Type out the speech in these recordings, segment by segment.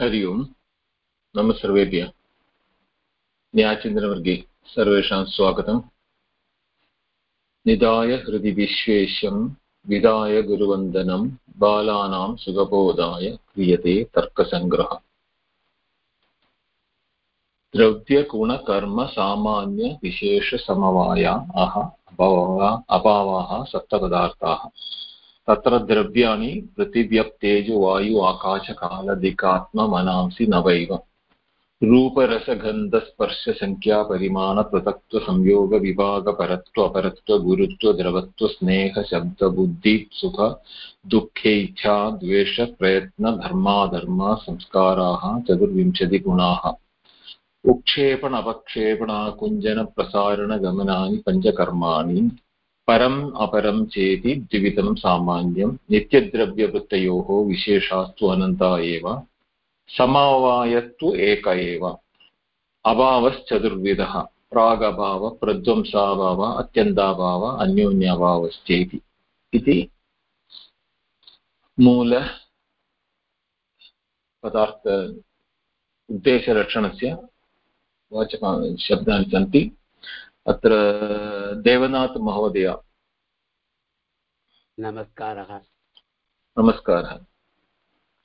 हरि ओम् नम सर्वेभ्यः। न्यायचिन्तनवर्गे सर्वेषां स्वागतम्। निधाय हृदि विश्वेशं विधाय गुरुवन्दनं, बालानां सुखबोधाय क्रियते तर्कसङ्ग्रहः। द्रव्यगुणकर्मसामान्यविशेषसमवाया अह अभावाः सप्तपदार्थाः। तत्र द्रव्याणि पृथिव्यप्तेजो आकाशकालदिकात्ममनांसि नवैव रूपरसगन्धस्पर्शसङ्ख्यापरिमाणपृथक्त्वसंयोगविभागपरत्व अपरत्व गुरुत्व द्रवत्व स्नेह शब्दबुद्धि सुख दुःखेच्छा द्वेष प्रयत्न धर्माधर्म संस्काराः चतुर्विंशतिगुणाः। उक्षेपण अपक्षेपणाकुञ्जनप्रसारणगमनानि पञ्चकर्माणि परम् अपरं चेति द्विविधं सामान्यं, नित्यद्रव्यवृत्तयोः विशेषास्तु अनन्ता एव समवायत्तु एक एव। अभावश्चतुर्विधः, प्रागभाव, प्रध्वंसाभाव, अत्यन्ताभाव, अन्योन्याभावश्चेति। इति मूलपदार्थ उद्देशरक्षणस्य वाचका शब्दानि सन्ति। अत्र देवनाथ महोदय। नमस्कारः। नमस्कारः।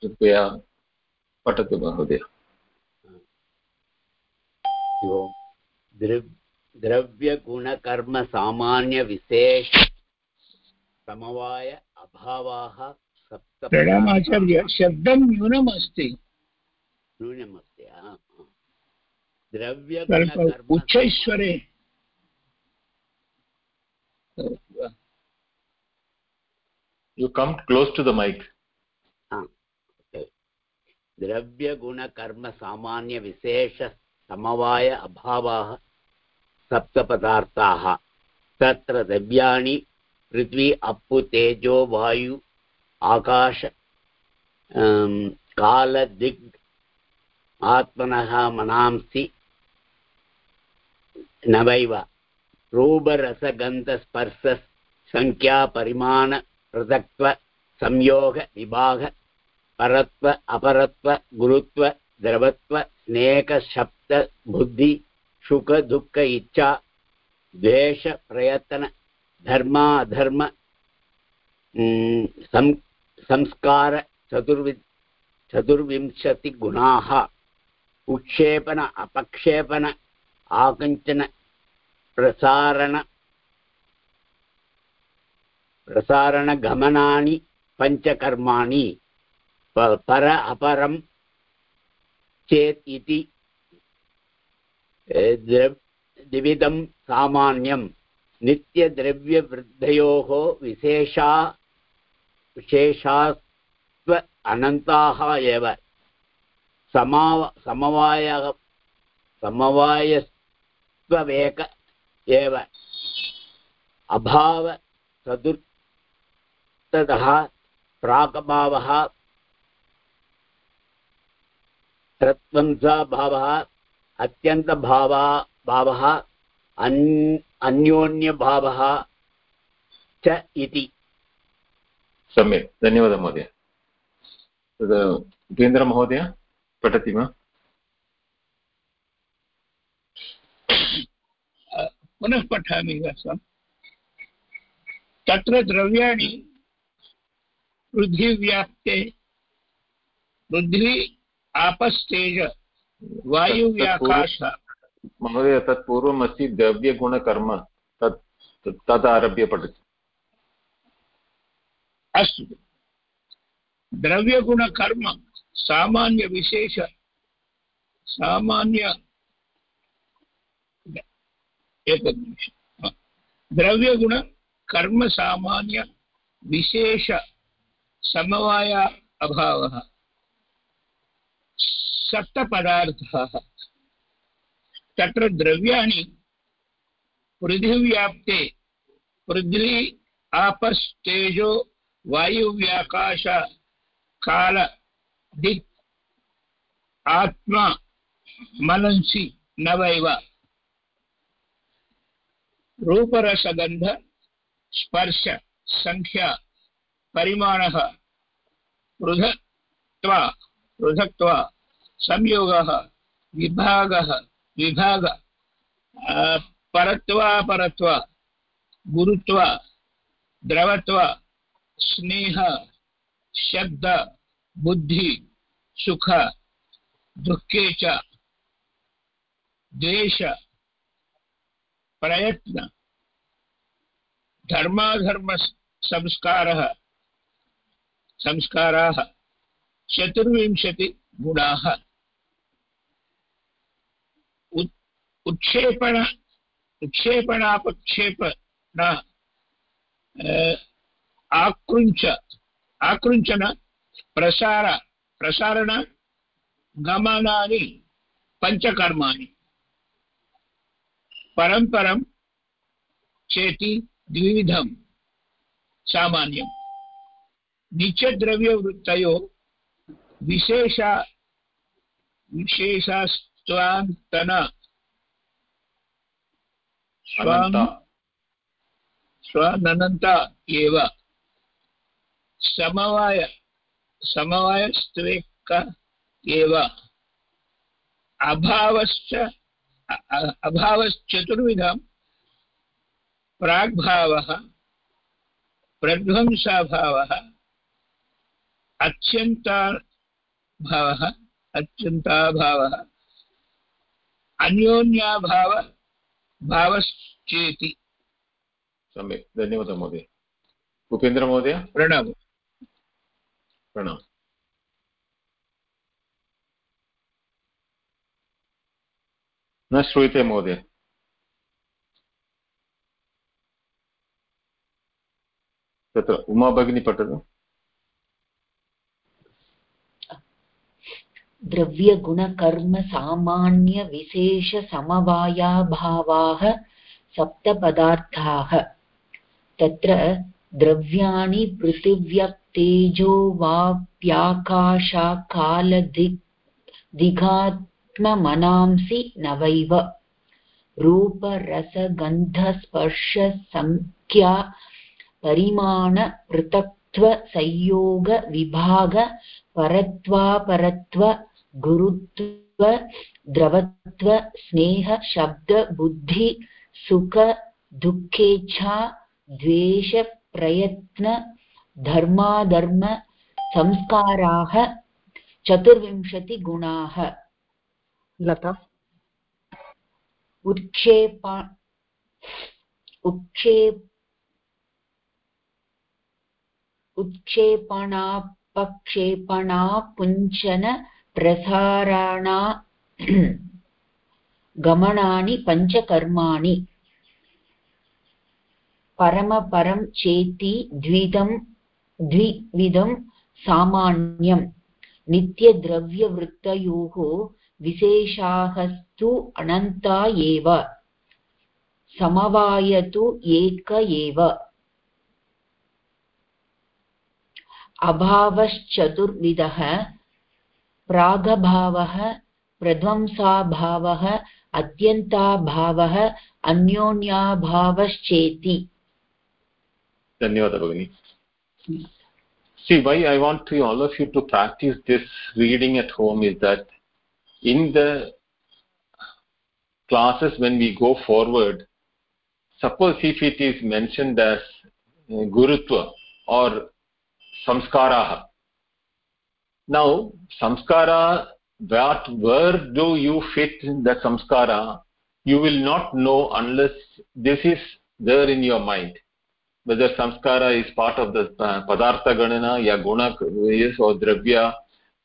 कृपया पठतु महोदय। द्रव्यगुणकर्मसामान्यविशेष समवाय अभावाः सप्त प्रणामाचार्य शब्दं न्यूनम् अस्ति न्यूनमस्ति द्रव्यगुणकर्म उच्चैश्वरे you come close to the mic. द्रव्यगुणकर्मसामान्यविशेषसमवाय अभावाः सप्तपदार्थाः तत्र द्रव्याणि पृथ्वी अप्पु तेजो वायु आकाश कालदिग् आत्मनः मनांसि नवैव रूपरसगन्धस्पर्श सङ्ख्यापरिमाणपृथक्त्व संयोग विभाग परत्व, अपरत्व, गुरुत्व, द्रवत्व स्नेहशब्द बुद्धि सुख दुःख इच्छा द्वेष प्रयत्न धर्माधर्म संस्कार, चतुर्वि, चतुर्विंशतिगुणाः, उक्षेपण, अपक्षेपण, आकञ्चन प्रसारण प्रसारणगमनानि पञ्चकर्माणि पर अपरं चेत् इति द्विविधं सामान्यं। नित्यद्रव्यवृद्धयोः विशेषा, विशेषास्त्व अनन्ताः एव। समा, समवायः, समवायस्त्ववेक एव अभाव चतुर्थतः प्राक्भावः प्रत्वंसाभावः अत्यन्तभावा भावः अन् अन्योन्यभावः च इति। सम्यक्। धन्यवादः महोदय। तद्, उपेन्द्रमहोदय, पठति वा? पुनः पठामि वा तत्र द्रव्याणि पृथिव्याप्ते पृथ्वी आपस्तेज वायुव्याकाश। महोदय तत् पूर्वम् अस्ति द्रव्यगुणकर्म तत् तत् आरभ्य पठतु। अस्तु। द्रव्यगुणकर्म सामान्यविशेष सामान्य एतत् निमिषम् द्रव्यगुणकर्मसामान्यविशेषसमवाय अभावः, सप्तपदार्थाः। तत्र द्रव्याणि पृथिव्याप्ते, पृथ्वी, आपस्तेजो, वायुव्याकाश, काल, दिक्, आत्मा, मनंसि, नवैव। रूपरसगन्ध, स्पर्श सङ्ख्या परिमाणः, पृथक्त्वा पृथक्त्वा, संयोगः, विभागः, विभाग परत्वापरत्व गुरुत्व, द्रवत्व, स्नेह, शब्द, बुद्धि, सुख, दुःखे च प्रयत्न। धर्माधर्मसंस्कारः। संस्काराः। चतुर्विंशतिगुणाः। उत्क्षेपण उत्क्षेपणापक्षेपण आकृञ्च आकृञ्चन प्रसार प्रसारण गमनानि पञ्चकर्माणि। परं चेति द्विविधं सामान्यं नित्यद्रव्यवृत्तयो विशेष विशेषस्त्वान्तन। स्वानन्त। एव। समवाय समवायस्त्वेक एव। अभावश्च अभावश्चतुर्विधं प्राग्भावः प्रध्वंसाभावः अत्यन्ताभावः अत्यन्ताभावः। अन्योन्याभाव भावश्चेति। सम्यक्। धन्यवादः महोदय। उपेन्द्रमहोदय प्रणाम प्रणाम न श्रूयते महोदय तत्र उमा भगिनी पठतु द्रव्यगुणकर्मसामान्यविशेषसमवायाभावाः सप्तपदार्थाः। तत्र द्रव्याणि पृथिव्यक्तेजो वाप्याकाशाकालदिग् दिघात्ममनांसि नवैव। रूपरसगन्धस्पर्शसङ्ख्या परिमाणपृथक्त्वसंयोगविभाग परत्वापरत्व गुरुत्व द्रवत्व स्नेह शब्द बुद्धि सुख दुःखेच्छा द्वेषप्रयत्न, धर्माधर्म, संस्काराः, चतुर्विंशतिगुणाः। लता? उत्क्षेप उत्क्षेप उत्क्षेपणापक्षेपणा गमनानि पञ्चकर्माणि। परमपरं चेति द्विधं द्विविधं सामान्यम्। नित्यद्रव्यवृत्तयोः विशेषास्तु अनन्ता एव। समवाय तु एक एव। अभावश्चतुर्विधः, प्रागभावः, प्रध्वंसाभावः, अत्यन्ताभावः, अन्योन्याभावश्चेति। धन्यवादः भगिनि। See, why i want to, all of you to practice this reading at home is that in the classes when we go forward suppose if it is mentioned as uh, gurutva or samskaraha. Now samskara what where do you fit the samskara you will not know unless this is there in your mind. Whether samskara is part of the uh, padartha ganana ya guna is or dravya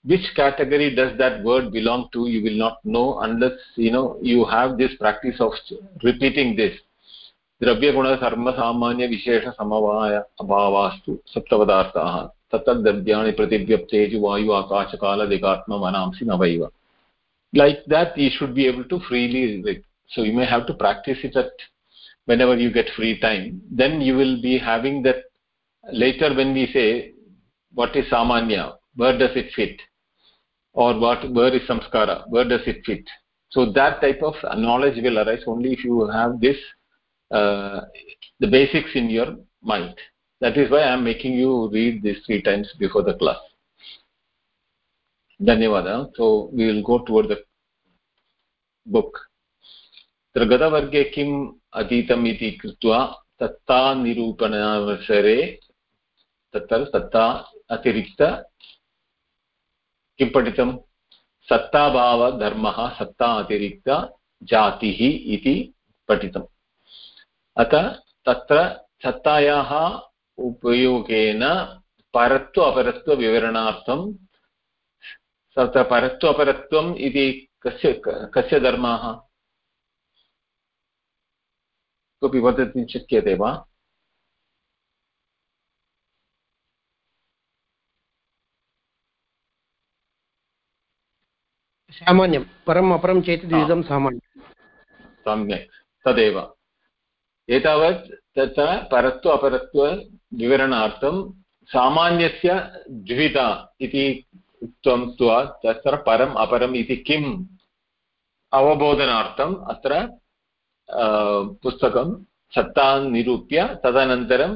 which category does that word belong to you will not know unless you know you have this practice of repeating this द्रव्यगुणकर्मसामान्यविशेषसमवाय अभावास्तु सप्तपदार्थाः तत्तद्द्रव्याणि प्रतिव्यप्तेजु वायु आकाशकालदिगात्ममनांसि नवैव like that you should be able to freely like, so you may have to practice it at whenever you get free time then you will be having that later when we say what is samanya where does it fit or what where is samskara where does it fit so that type of knowledge will arise only if you have this uh, the basics in your mind that is why i am making you read this three times before the class धन्यवादः so we will go towards the book तत्र गतवर्गे किम् अधीतम् इति कृत्वा सत्तानिरूपणावसरे तत्र सत्ता अतिरिक्त किं पठितं सत्ताभावधर्मः सत्ता अतिरिक्त जातिः इति पठितम्। अतः तत्र सत्तायाः उपयोगेन परत्व अपरत्वविवरणार्थं तत्र परत्व अपरत्वम् इति कस्य कस्य धर्माः? कोऽपि वदति शक्यते वा? सामान्यं परम् अपरं चेत् द्विविधं सामान्यं सम्यक्। तदेव। एतावत् तत्र परत्व अपरत्वविवरणार्थं सामान्यस्य द्विधा इति उक्त्वा तत्र परम् अपरम् इति किम् अवबोधनार्थम् अत्र पुस्तकं सत्तां निरूप्य तदनन्तरं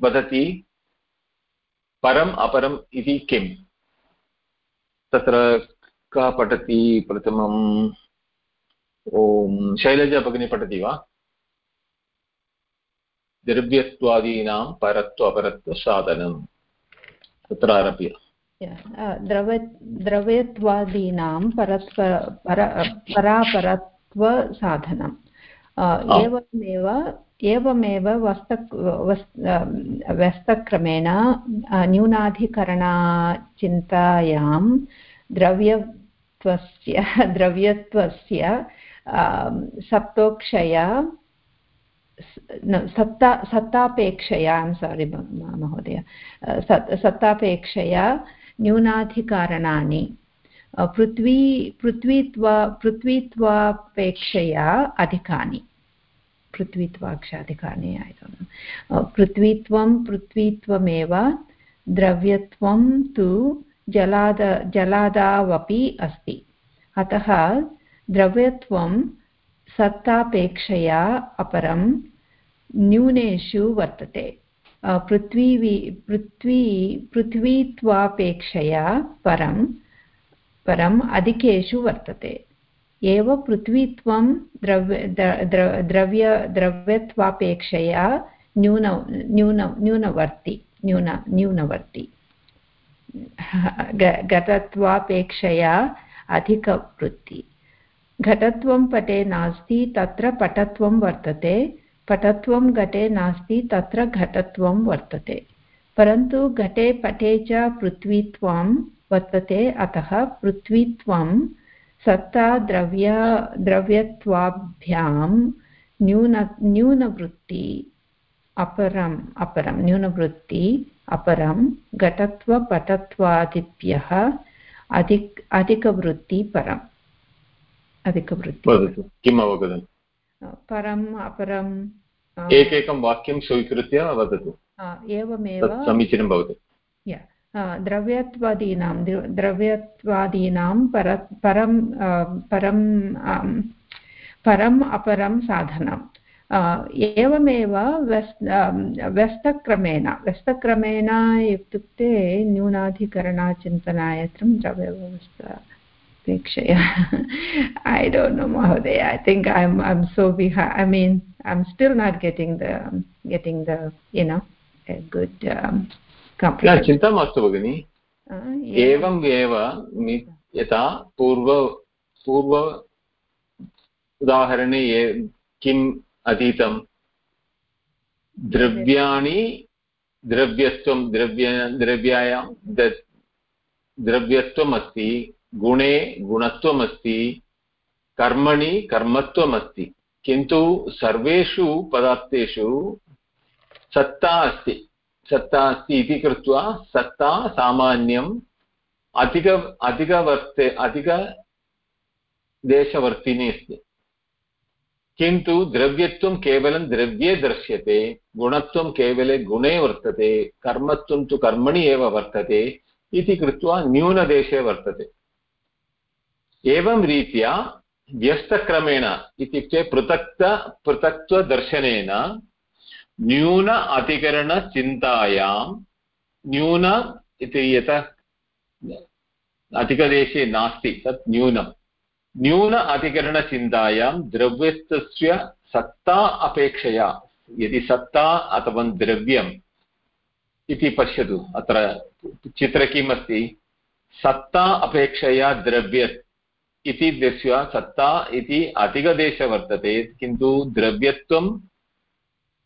वदति परम् अपरम् इति किम्। तत्र कः पठति प्रथमम्। ॐ शैलजा भगिनी पठति वा? द्रव्यत्वादीनां परत्व अपरत्वसाधनं तत्र आरभ्य। द्रव द्रव्यत्वादीनां परस्पर पर परापरत्वसाधनम्। एवमेव एवमेव वस्त व्यस्तक्रमेण न्यूनाधिकरणाचिन्तायां द्रव्यत्वस्य द्रव्यत्वस्य सप्तोक्षया सत्ता सत्तापेक्षया ऐम् सारि महोदय सत्तापेक्षया न्यूनाधिकारणानि पृथ्वी, पृथ्वीत्वा, पृथ्वीत्वापेक्षया अधिकानि, पृथ्वीत्वाक्षाधिकानि पृथ्वीत्वं, पृथ्वीत्वमेव द्रव्यत्वं तु जलाद, जलादावपि अस्ति। अतः द्रव्यत्वं सत्तापेक्षया अपरं न्यूनेषु वर्तते। पृथ्वी पृथ्वी, पृथ्वीत्वापेक्षया परं, परम् अधिकेषु वर्तते। एव पृथ्वीत्वं द्रव्य द्रव्य, द्रव्यत्वापेक्षया न्यून न्यून, न्यूनवर्ति न्यून, न्यूनवर्ति। घटत्वापेक्षया अधिकवृत्ति घटत्वं पटे नास्ति, तत्र पटत्वं वर्तते। पटत्वं घटे नास्ति, तत्र घटत्वं वर्तते। परन्तु घटे पटे च पृथ्वीत्वं वर्तते, अतः पृथ्वीत्वं सत्ता द्रव्य द्रव्यत्वाभ्यां न्यून न्यूनवृत्ति अपरम् अपरं न्यूनवृत्ति अपरं घटत्वपटत्वादिभ्यः अधिक अधिकवृत्ति परम्। अधिकवृत्ति किम् अवगतम् परम् अपरम् एकैकं वाक्यं स्वीकृत्य वदतु। एवमेव समीचीनं भवति। द्रव्यत्वादीनां द्रव्यत्वादीनां पर परं परं परम् अपरं साधनम्। एवमेव व्यस् व्यस्तक्रमेण व्यस्तक्रमेण इत्युक्ते न्यूनाधिकरणाचिन्तनायत्रं द्रव्यव्यवस्था अपेक्षया। ऐ डोण्ट् नो महोदय I think I am I am so बिहा I mean I am still not getting the getting the you know good चिन्ता मास्तु भगिनि। एवम्। एव यथा पूर्व पूर्व उदाहरणे किम् अधीतं द्रव्याणि द्रव्यत्वं द्रव्य, द्रव्यायां द्रव्यत्वम् अस्ति गुणे गुणत्वम् अस्ति कर्मणि कर्मत्वम् अस्ति किन्तु सर्वेषु पदार्थेषु सत्ता अस्ति। सत्ता अस्ति इति कृत्वा सत्ता सामान्यम् अधिक, अधिकवर्ते अधिकदेशवर्तिनी अस्ति। किन्तु द्रव्यत्वं केवलं द्रव्ये दृश्यते गुणत्वं केवले गुणे वर्तते, कर्मत्वं तु कर्मणि एव वर्तते इति कृत्वा न्यूनदेशे वर्तते। एवं रीत्या व्यस्तक्रमेण इत्युक्ते पृथक्त, पृथक्त्वदर्शनेन न्यून अधिकरणचिन्तायां, न्यून इति यथा अधिकदेशे नास्ति, तत् न्यूनं न्यून अधिकरणचिन्तायां द्रव्यत्वस्य सत्ता अपेक्षया, यदि सत्ता अथवा द्रव्यम् इति पश्यतु, अत्र चित्रे किम् सत्ता अपेक्षया द्रव्य इति दृष्ट्वा सत्ता इति अधिकदेशः वर्तते, किन्तु द्रव्यत्वं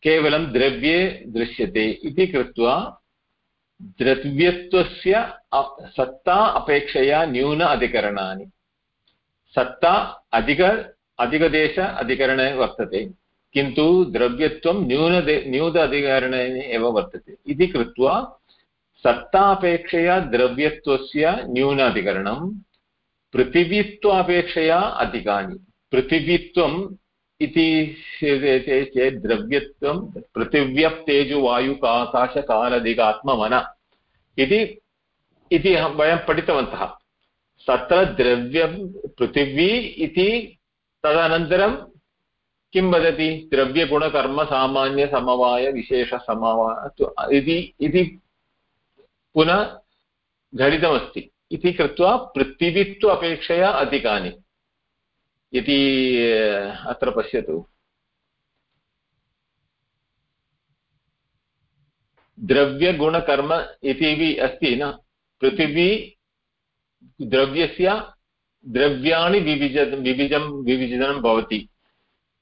केवलं द्रव्ये दृश्यते इति कृत्वा द्रव्यत्वस्य सत्ता अपेक्षया न्यून अधिकरणानि। सत्ता अधिक अधिकदेश अधिकरणे वर्तते, किन्तु द्रव्यत्वं न्यूनदे न्यून अधिकरणे एव वर्तते। इति कृत्वा सत्तापेक्षया द्रव्यत्वस्य न्यून अधिकरणं, पृथिवीत्वापेक्षया अधिकानि। पृथिवीत्वम् इति चेत् द्रव्यत्वं पृथिव्यप्तेजुवायुकाकाशकालदिगात्ममन इति इति वयं पठितवन्तः। तत्र द्रव्यं पृथिवी इति तदनन्तरं किं वदति? द्रव्यगुणकर्मसामान्यसमवायविशेषसमवाय इति पुनः घटितमस्ति। इति कृत्वा पृथिवीत्व अपेक्षया अधिकानि। इति अत्र पश्यतु। द्रव्यगुणकर्म इति अस्ति न? पृथिवी द्रव्यस्य द्रव्याणि विविज, विविजं, विविजनं भवति।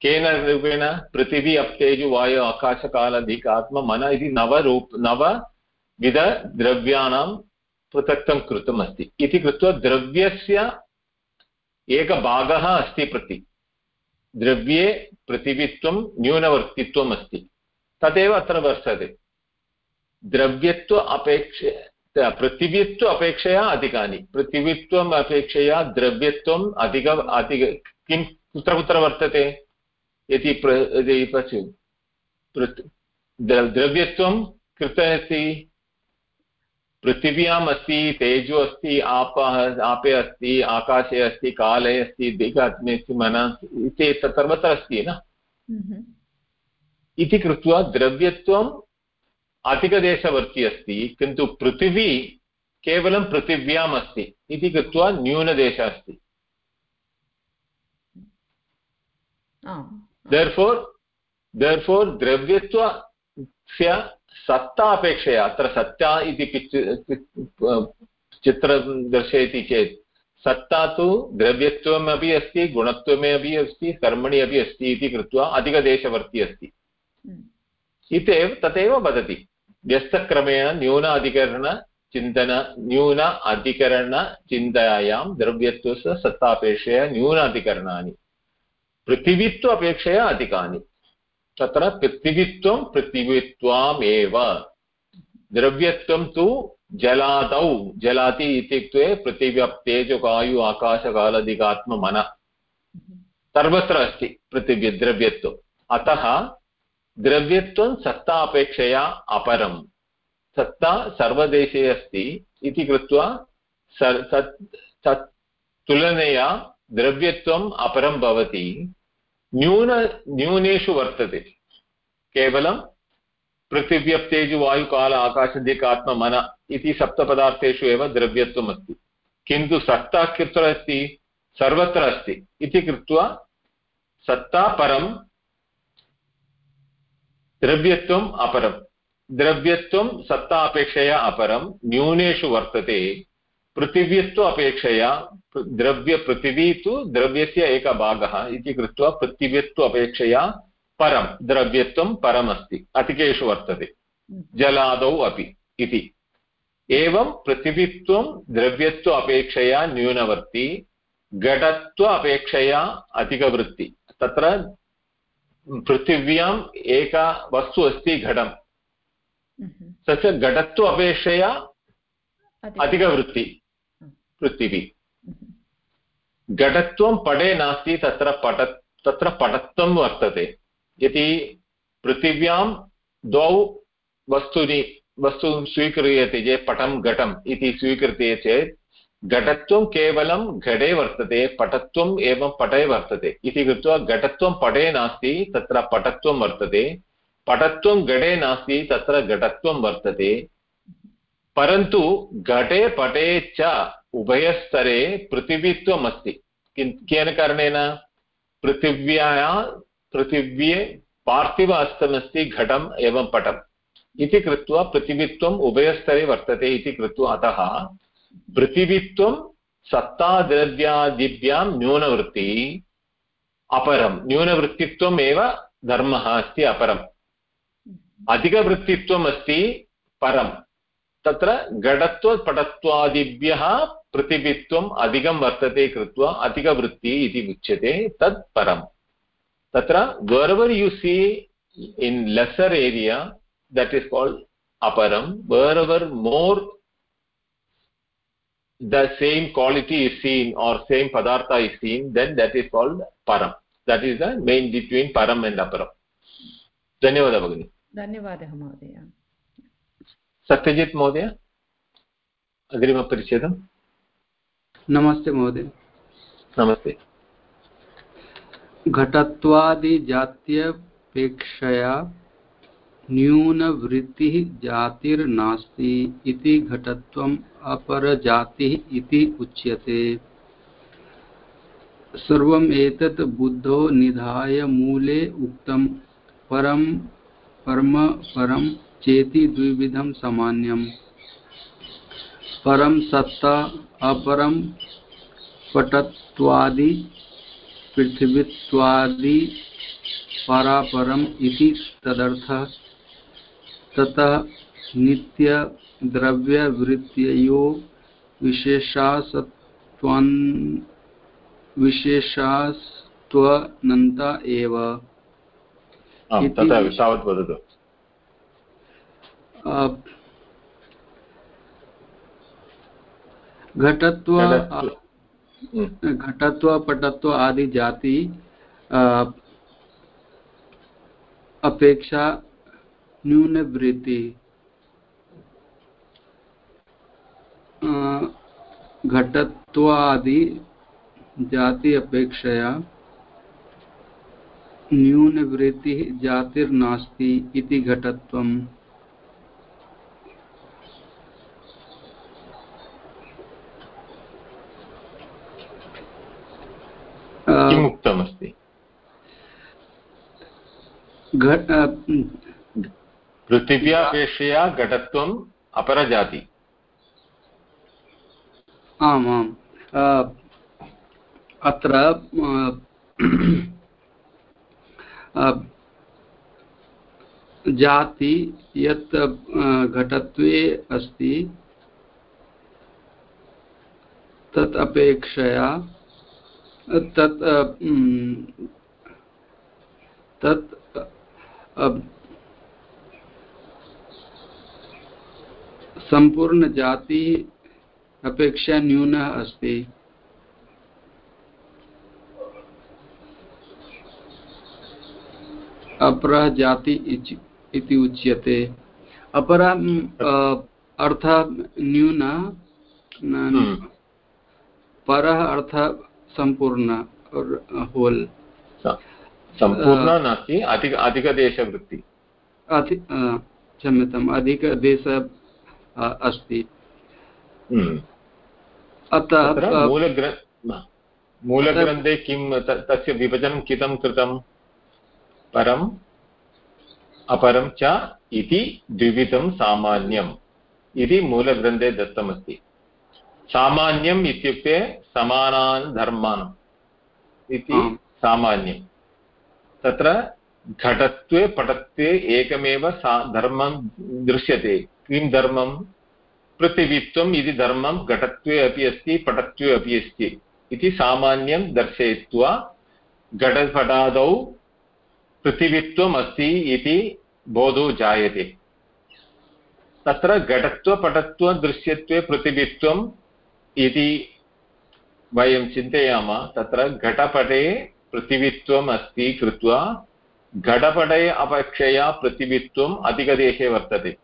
केन रूपेण पृथिवी अप्तेजु वायु आकाशकालधिक आत्ममन इति नवरूप नवविधद्रव्याणां पृथक्तं कृतम् अस्ति इति कृत्वा द्रव्यस्य एकभागः अस्ति प्रति। द्रव्ये पृथिवीत्वं न्यूनवर्तित्वम् अस्ति तदेव अत्र वर्तते। द्रव्यत्व अपेक्ष पृथिवीत्व अपेक्षया अधिकानि। पृथिवीत्वम् अपेक्षया द्रव्यत्वम् अधिक अधिक किं कुत्र कुत्र वर्तते? इति पश्य द्रव्यत्वं कृत अस्ति। पृथिव्याम् अस्ति तेजो अस्ति आपः आपे अस्ति आकाशे अस्ति काले अस्ति दिगात्मे अस्ति मनः इति सर्वत्र अस्ति न? इति कृत्वा द्रव्यत्वम् अधिकदेशवर्ती अस्ति किन्तु पृथिवी केवलं पृथिव्याम् अस्ति इति कृत्वा न्यूनदेशः अस्ति। देर्फोर् देर्फोर् द्रव्यत्वस्य सत्ता अपेक्षया अत्र सत्ता इति चित्रं दर्शयति चेत् सत्ता तु द्रव्यत्वमपि अस्ति गुणत्वमपि अस्ति कर्मणि अपि अस्ति इति कृत्वा अधिकदेशवर्ती अस्ति। इत्येव तथैव वदति। व्यस्तक्रमेण न्यून अधिकरणचिन्तन न्यून अधिकरणचिन्तायां द्रव्यत्वस्य सत्तापेक्षया न्यून अधिकरणानि पृथिवीत्व अपेक्षया अधिकानि। तत्र पृथिवीत्वं पृथिवीत्वामेव। द्रव्यत्वं तु जलादौ। जलाति इत्युक्ते पृथिव्यप्तेजकायु आकाशकालदिगात्ममन। सर्वत्र अस्ति पृथिवी द्रव्यत्वम् अतः द्रव्यत्वं सत्ता अपेक्षया अपरं। सत्ता सर्वदेशे अस्ति इति कृत्वा तुलनया द्रव्यत्वम् अपरं भवति। न्यून न्यूनेषु वर्तते। केवलं पृथिव्यप्तेजु वायुकाल इति सप्तपदार्थेषु एव द्रव्यत्वम् अस्ति। किन्तु सत्ता कुत्र अस्ति? सर्वत्र अस्ति इति कृत्वा सत्ता परं द्रव्यत्वम् अपरं द्रव्यत्वं सत्ता अपेक्षया अपरं न्यूनेषु वर्तते पृथिव्यत्व अपेक्षया द्रव्यपृथिवी तु द्रव्यस्य एकः भागः इति कृत्वा पृथिव्यत्व अपेक्षया परं द्रव्यत्वं परमस्ति अधिकेषु वर्तते, जलादौ अपि इति। एवं पृथिवीत्वं द्रव्यत्व अपेक्षया न्यूनवर्ति, घटत्व अपेक्षया अधिकवृत्ति, तत्र पृथिव्याम् एका वस्तु अस्ति घटं। तस्य घटत्व अपेक्षया अधिकवृत्ति पृथिवी। घटत्वं पटे नास्ति तत्र पट तत्र पटत्वं वर्तते। यदि पृथिव्यां द्वौ वस्तूनि वस्तु स्वीक्रियते चेत् पटं घटम् इति स्वीक्रियते चेत् घटत्वं केवलं घटे वर्तते, पटत्वम् एवं पटे वर्तते। इति कृत्वा घटत्वं पटे नास्ति, तत्र पटत्वं वर्तते। पटत्वं घटे नास्ति, तत्र घटत्वं वर्तते। परन्तु घटे पटे च उभयस्तरे पृथिवीत्वम् अस्ति केन कारणेन? पृथिव्याया, पृथिव्ये पार्थिव अस्तमस्ति घटम् एवं पटम्। इति कृत्वा पृथिवीत्वम् उभयस्तरे वर्तते इति कृत्वा अतः पृथिवीत्वं सत्ताद्रव्यादिभ्यां न्यूनवृत्ति अपरं। न्यूनवृत्तित्वम् एव धर्मः अस्ति अपरम्। अधिकवृत्तित्वम् अस्ति परं तत्र घटत्वपटत्वादिभ्यः पृथिवीत्वम् अधिकं वर्तते कृत्वा अधिकवृत्ति इति उच्यते तत् परम्। तत्र wherever you see in lesser area that is called aparam wherever more the same quality is seen or same padartha is seen then that is called param that is the main between param and aparam धन्यवादः भगिनि धन्यवादः महोदय सत्यजित् महोदय अग्रिमपरिच्छेदं नमस्ते महोदय नमस्ते घटत्वादिजात्यपेक्षया न्यूनवृत्तिः जातिर्नास्ति इति घटत्वम् अपरजातिः इति उच्यते। सर्वम् एतत् बुद्धो निधाय मूले उक्तं परं परम परं चेति द्विविधं सामान्यम्। परं सत्ता, अपरं पटत्वादि, पृथिवीत्वादि परापरम् इति तदर्थः। ततः नित्यद्रव्यवृत्तयो विशेषासत्त्वान् विशेषास्त्वनन्ता एव। तावत् वदतु। घटत्व। घटत्व। पटत्व आदि जाति अपेक्षा न्यूनवृत्ति। घटत्वादि जाति अपेक्षया न्यूनवृत्तिः जातिर्नास्ति इति घटत्वम्। किम् उक्तमस्ति पृथिव्यापेक्षया घटत्वम् अपरजाति। आम् आम् अत्र जाति यत् घटत्वे अस्ति तत् अपेक्षया तत् तत् सम्पूर्णजाति अपेक्षा न्यूनः अस्ति। अपरः जाति इति उच्यते। अपरा अर्थः न्यून परः अर्थः सम्पूर्ण होल्। सम्पूर्ण नास्ति अधिक अधिकदेशवृत्ति। क्षम्यताम् अधिकदेश अस्ति। अतः मूलग्र मूलग्रन्थे किं तस्य विभजनं कितं कृतं? परम् अपरं च इति द्विविधं सामान्यम्। इति मूलग्रन्थे दत्तमस्ति। सामान्यम् इत्युक्ते समानान् धर्मान् इति सामान्यं तत्र घटत्वे पटत्वे एकमेव सा धर्मं दृश्यते। किं धर्मं पृथिवीत्वम् इति धर्मं घटत्वे अपि अस्ति, पटत्वे अपि अस्ति इति सामान्यं दर्शयित्वा घटपटादौ पृथिवीत्वम् अस्ति इति बोधो जायते। तत्र घटत्वपटत्वदृश्यत्वे पृथिवीत्वम् इति वयं चिन्तयामः, तत्र घटपटे पृथिवीत्वम् अस्ति कृत्वा घटपटे अपेक्षया पृथिवीत्वम् अधिकदेशे वर्तते।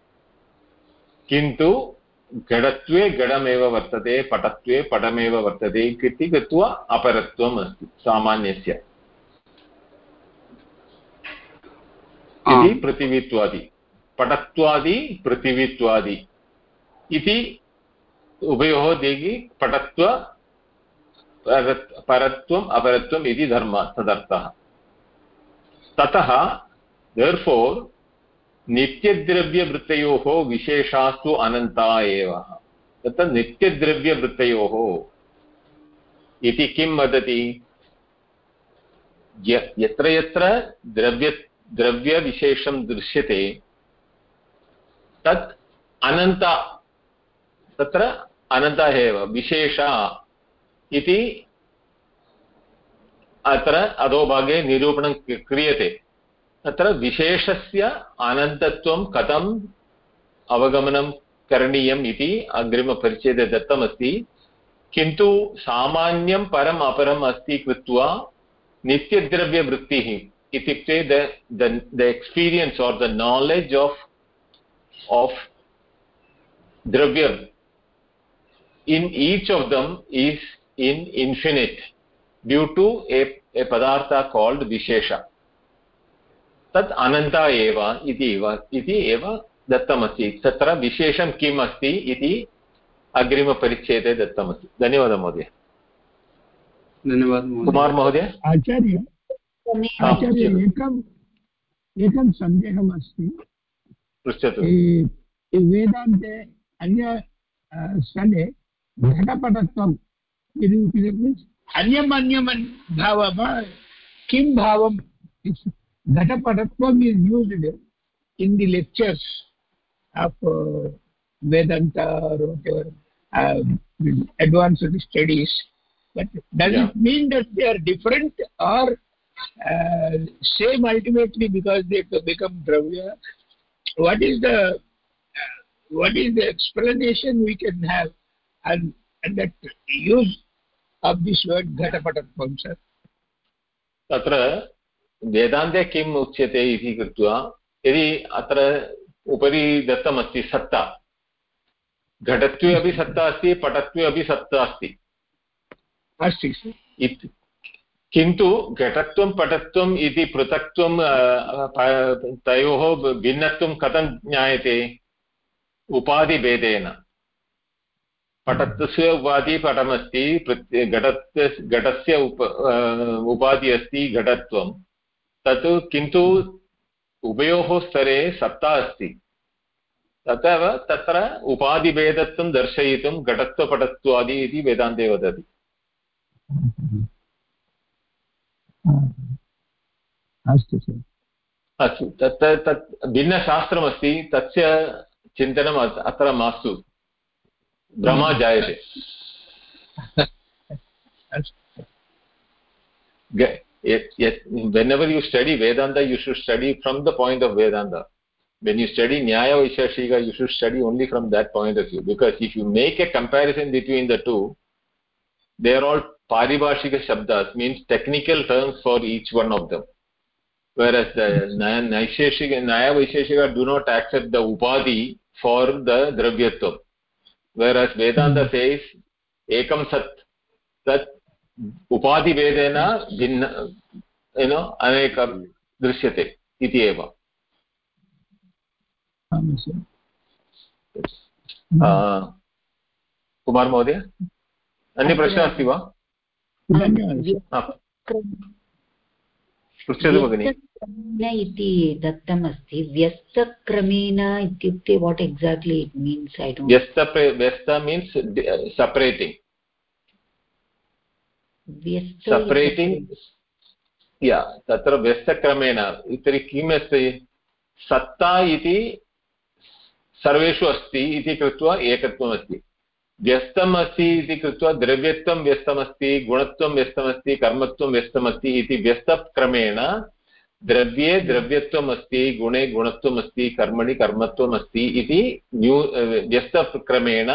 किन्तु घटत्वे घटमेव वर्तते पटत्वे पटमेव वर्तते इति कृत्वा अपरत्वम् अस्ति सामान्यस्य। इति पृथिवीत्वादि। पटत्वादि पृथिवीत्वादि। इति उभयोः दिगि पटत्व परत्वम् अपरत्वम् इति धर्मः तदर्थः। ततः देर्फोर् नित्यद्रव्यवृत्तयोः विशेषास्तु अनन्ता एव। तत्र नित्यद्रव्यवृत्तयोः इति किं वदति? यत्र यत्र द्रव्य, द्रव्यविशेषं दृश्यते, तत् अनन्त, तत्र अनन्तः एव, विशेष इति अत्र अधोभागे निरूपणं क्रियते। तत्र विशेषस्य अनन्तत्वं कथम् अवगमनं करणीयम् इति अग्रिमपरिच्छेदे दत्तमस्ति। किन्तु सामान्यं परम् अपरम् अस्ति कृत्वा नित्यद्रव्यवृत्तिः इत्युक्ते द एक्स्पीरियन्स् और् द नालेज् आफ् आफ् द्रव्यम् in each of them is in infinite due to a, a padartha called vishesha तत् अनन्ता एव इति इति एव दत्तमस्ति। तत्र विशेषं किम् अस्ति इति अग्रिमपरिच्छेदे दत्तमस्ति। धन्यवादः महोदय। धन्यवादः कुमार् महोदय? आचार्य आचार्य एकम् एकं सन्देहम् अस्ति। पृच्छतु। वेदान्ते अन्य स्थले घटपटत्वं मीन्स् अन्यमन्यमन् भावः किं भावं घटपटत्वम् is used in the lectures of uh, Vedanta or whatever uh, advanced studies. But does yeah. it mean that they are different or uh, same ultimately because they become dravya? What is the what is the explanation we can have and, and that use of this word घटपटत्वं sir तत्र वेदान्ते किम् उच्यते इति कृत्वा यदि अत्र उपरि दत्तमस्ति सत्ता घटत्वे अपि सत्ता अस्ति पटत्वे अपि सत्ता अस्ति। अस्ति किन्तु घटत्वं पटत्वम् इति पृथक्त्वं तयोः भिन्नत्वं कथं ज्ञायते? उपाधिभेदेन। पटत्वस्य उपाधि पटमस्ति घटस्य घटस्य उप उपाधि अस्ति घटत्वं तत् किन्तु उभयोः स्तरे सत्ता अस्ति। तथैव तत्र उपाधिभेदत्वं दर्शयितुं घटत्वपटत्वादि इति वेदान्ते वदति। अस्तु अस्तु तत् तत् भिन्नशास्त्रमस्ति तस्य चिन्तनम् अत्र मास्तु। भ्रमा जायते। Whenever you study vedanta you should study from the point of vedanta when you study nyaya vaisheshika you should study only from that point of view because if you make a comparison between the two they are all paribhashika shabdas means technical terms for each one of them whereas the naisheshika nyaya vaisheshika do not accept the upadhi for the dravyatvam whereas vedanta says ekam sat tat उपाधिभेदेन भिन्न Uno अनेक दृश्यते इति एव। कुमार् महोदय? अन्यप्रश्नः अस्ति वा? पृच्छतु भगिनि। इति दत्तमस्ति। व्यस्तक्रमेण इत्युक्ते what exactly it means I don't व्यस्त व्यस्त मीन्स् सपरेटिङ्ग् सपरेटिङ्ग् या तत्र व्यस्तक्रमेण तर्हि किम् अस्ति? सत्ता इति सर्वेषु अस्ति इति कृत्वा एकत्वम् अस्ति। व्यस्तम् अस्ति इति कृत्वा द्रव्यत्वं व्यस्तमस्ति गुणत्वं व्यस्तमस्ति कर्मत्वं व्यस्तमस्ति इति व्यस्तक्रमेण द्रव्ये द्रव्यत्वम् अस्ति गुणे गुणत्वम् अस्ति कर्मणि कर्मत्वम् अस्ति इति न्यू व्यस्तक्रमेण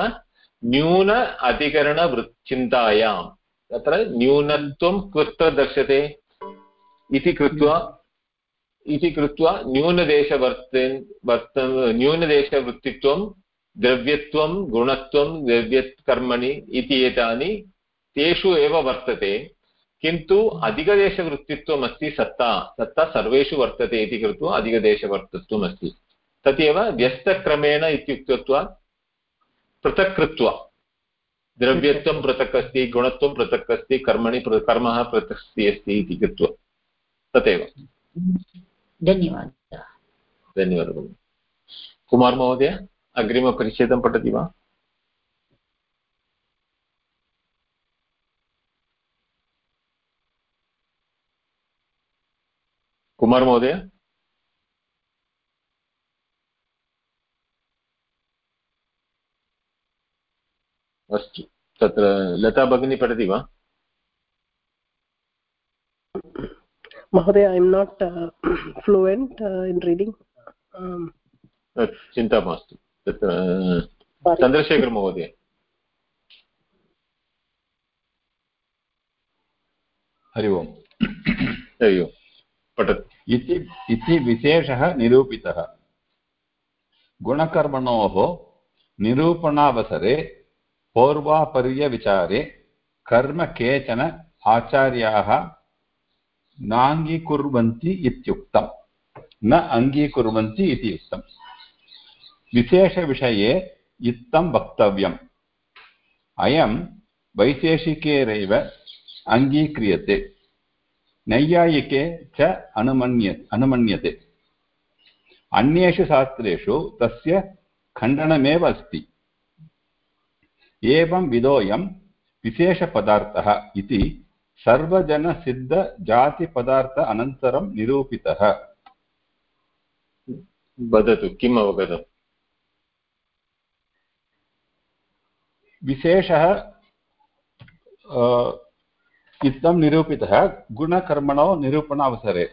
न्यून अधिकरणवृत्चिन्तायाम् तत्र न्यूनत्वं कुत्र दर्श्यते इति कृत्वा इति कृत्वा न्यूनदेशवर्ते वर्त न्यूनदेशवृत्तित्वं, द्रव्यत्वं, गुणत्वं, द्रव्यकर्मणि इति एतानि तेषु एव वर्तते। किन्तु अधिकदेशवृत्तित्वम् अस्ति सत्ता सत्ता सर्वेषु वर्तते इति कृत्वा अधिकदेशवर्तत्वम् अस्ति तदेव व्यस्तक्रमेण इत्युक्त्वा पृथक् कृत्वा द्रव्यत्वं पृथक् अस्ति गुणत्वं पृथक् अस्ति कर्मणि कर्मः पृथक् अस्ति इति कृत्वा। तदेव। धन्यवादः। धन्यवादः कुमार् महोदय अग्रिमपरिच्छेदं पठति वा? कुमार् महोदय? अस्तु। तत्र लता भगिनी पठति वा? महोदय I am not fluent in reading चिन्ता मास्तु। तत्र चन्द्रशेखर महोदय। हरि ओम्। हरि ओम्। पठतु। इति विशेषः निरूपितः। गुणकर्मणोः निरूपणावसरे पौर्वापर्यविचारे कर्म केचन आचार्याः नाङ्गीकुर्वन्ति इत्युक्तम्। न अङ्गीकुर्वन्ति इति उक्तम्। विशेषविषये इत्थं वक्तव्यम्। अयं वैशेषिकेरैव अङ्गीक्रियते। नैयायिके च अनुमन्य, अनुमन्यते। अन्येषु शास्त्रेषु तस्य खण्डनमेव अस्ति। एवं विधोऽयं विशेषपदार्थः इति सर्वजनसिद्धजातिपदार्थ अनन्तरं निरूपितः। वदतु किम् अवगतम्? विशेषः इत्थं निरूपितः गुणकर्मणो निरूपणावसरे।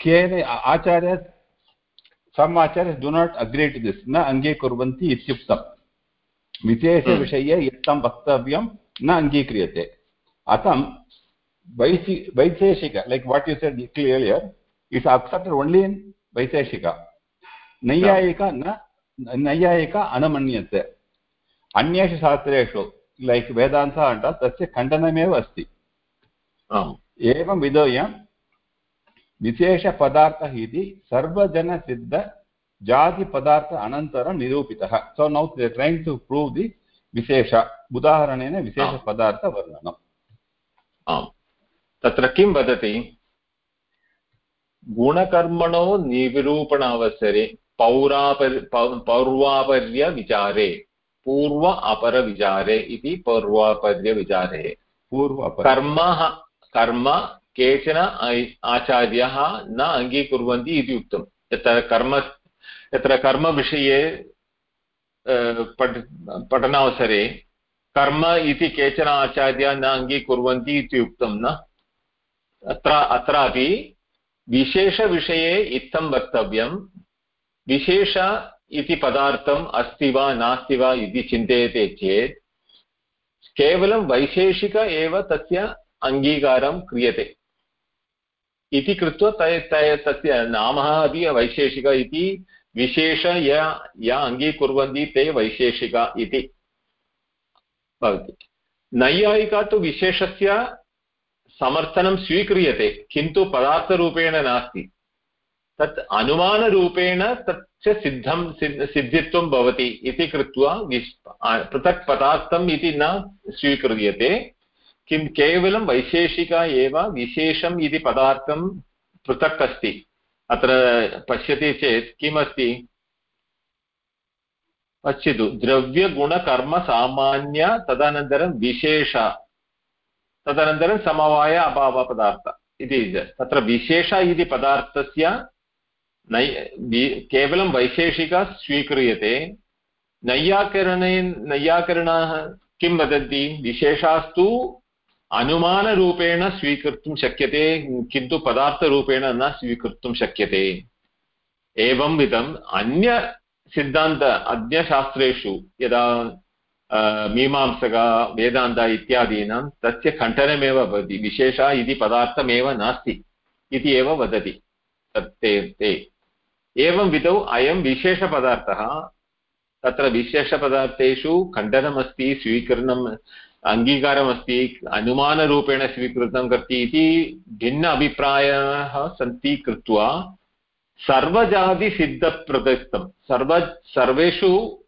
केन आचार्य some acharyas do not agree to this. na angikuर्वन्ति इत्युक्तम्। विशेषविषये इत्थं वक्तव्यं न अङ्गीक्रियते अतं वैशि वैशेषिक like what you said clear it's accepted only in वैशेषिक। नैयायिक न नैयायिक अनुमन्यते। अन्येषु शास्त्रेषु लैक् वेदान्त तस्य खण्डनमेव अस्ति। एवं विधोयं विशेषपदार्थः इति सर्वजनसिद्धजातिपदार्थ अनन्तरं निरूपितः. So now trying to prove the विशेष उदाहरणेन विशेषपदार्थवर्णनम् आम्। तत्र किं वदति? गुणकर्मणो निरूपणावसरे पौरापर् पौर्वापर्यविचारे पूर्व अपरविचारे इति पौर्वापर्यविचारे। पूर्व कर्म कर्म केचन आचार्याः न अङ्गीकुर्वन्ति इति उक्तं। यत्र कर्म, यत्र कर्मविषये पठनावसरे कर्म इति केचन आचार्याः न अङ्गीकुर्वन्ति इति उक्तं न? अत्र, अत्रापि विशेषविषये इत्थं वक्तव्यं, विशेष इति पदार्थम् अस्ति वा नास्ति वा इति चिन्तयते चेत् केवलं वैशेषिक एव तस्य अङ्गीकारं क्रियते। इति कृत्वा तय तय तस्य नाम अपि वैशेषिक इति विशेष या या अङ्गीकुर्वन्ति ते वैशेषिक इति भवति। नैयायिका तु विशेषस्य समर्थनं स्वीक्रियते, किन्तु पदार्थरूपेण नास्ति। तत् अनुमानरूपेण तच्च सिद्धं सिद्धित्वं भवति इति कृत्वा पृथक् पदार्थम् इति न स्वीक्रियते। किं केवलं वैशेषिका एव विशेषम् इति पदार्थं पृथक् अस्ति। अत्र पश्यति चेत् किमस्ति? पश्यतु द्रव्यगुणकर्मसामान्य तदनन्तरं विशेष, तदनन्तरं समवाय अभावपदार्थ इति तत्र विशेष इति पदार्थस्य नै केवलं वैशेषिका स्वीक्रियते। नैयाकरणे नैयाकरणाः किं वदन्ति? विशेषास्तु अनुमानरूपेण स्वीकर्तुं शक्यते, किन्तु पदार्थरूपेण न स्वीकर्तुं शक्यते। एवं विधम् अन्यसिद्धान्त अन्यशास्त्रेषु यदा मीमांसक, वेदान्त इत्यादीनां, तस्य खण्डनमेव भवति। विशेष इति पदार्थमेव नास्ति इति एव वदति। ते ते। एवं अयं विशेषपदार्थः, तत्र विशेषपदार्थेषु खण्डनमस्ति, स्वीकरणम् अङ्गीकारमस्ति अनुमानरूपेण स्वीकृतं कर्ति इति भिन्न अभिप्रायाः सन्ति कृत्वा सर्वजातिसिद्धप्रदत्तं सर्व, सर्वेषु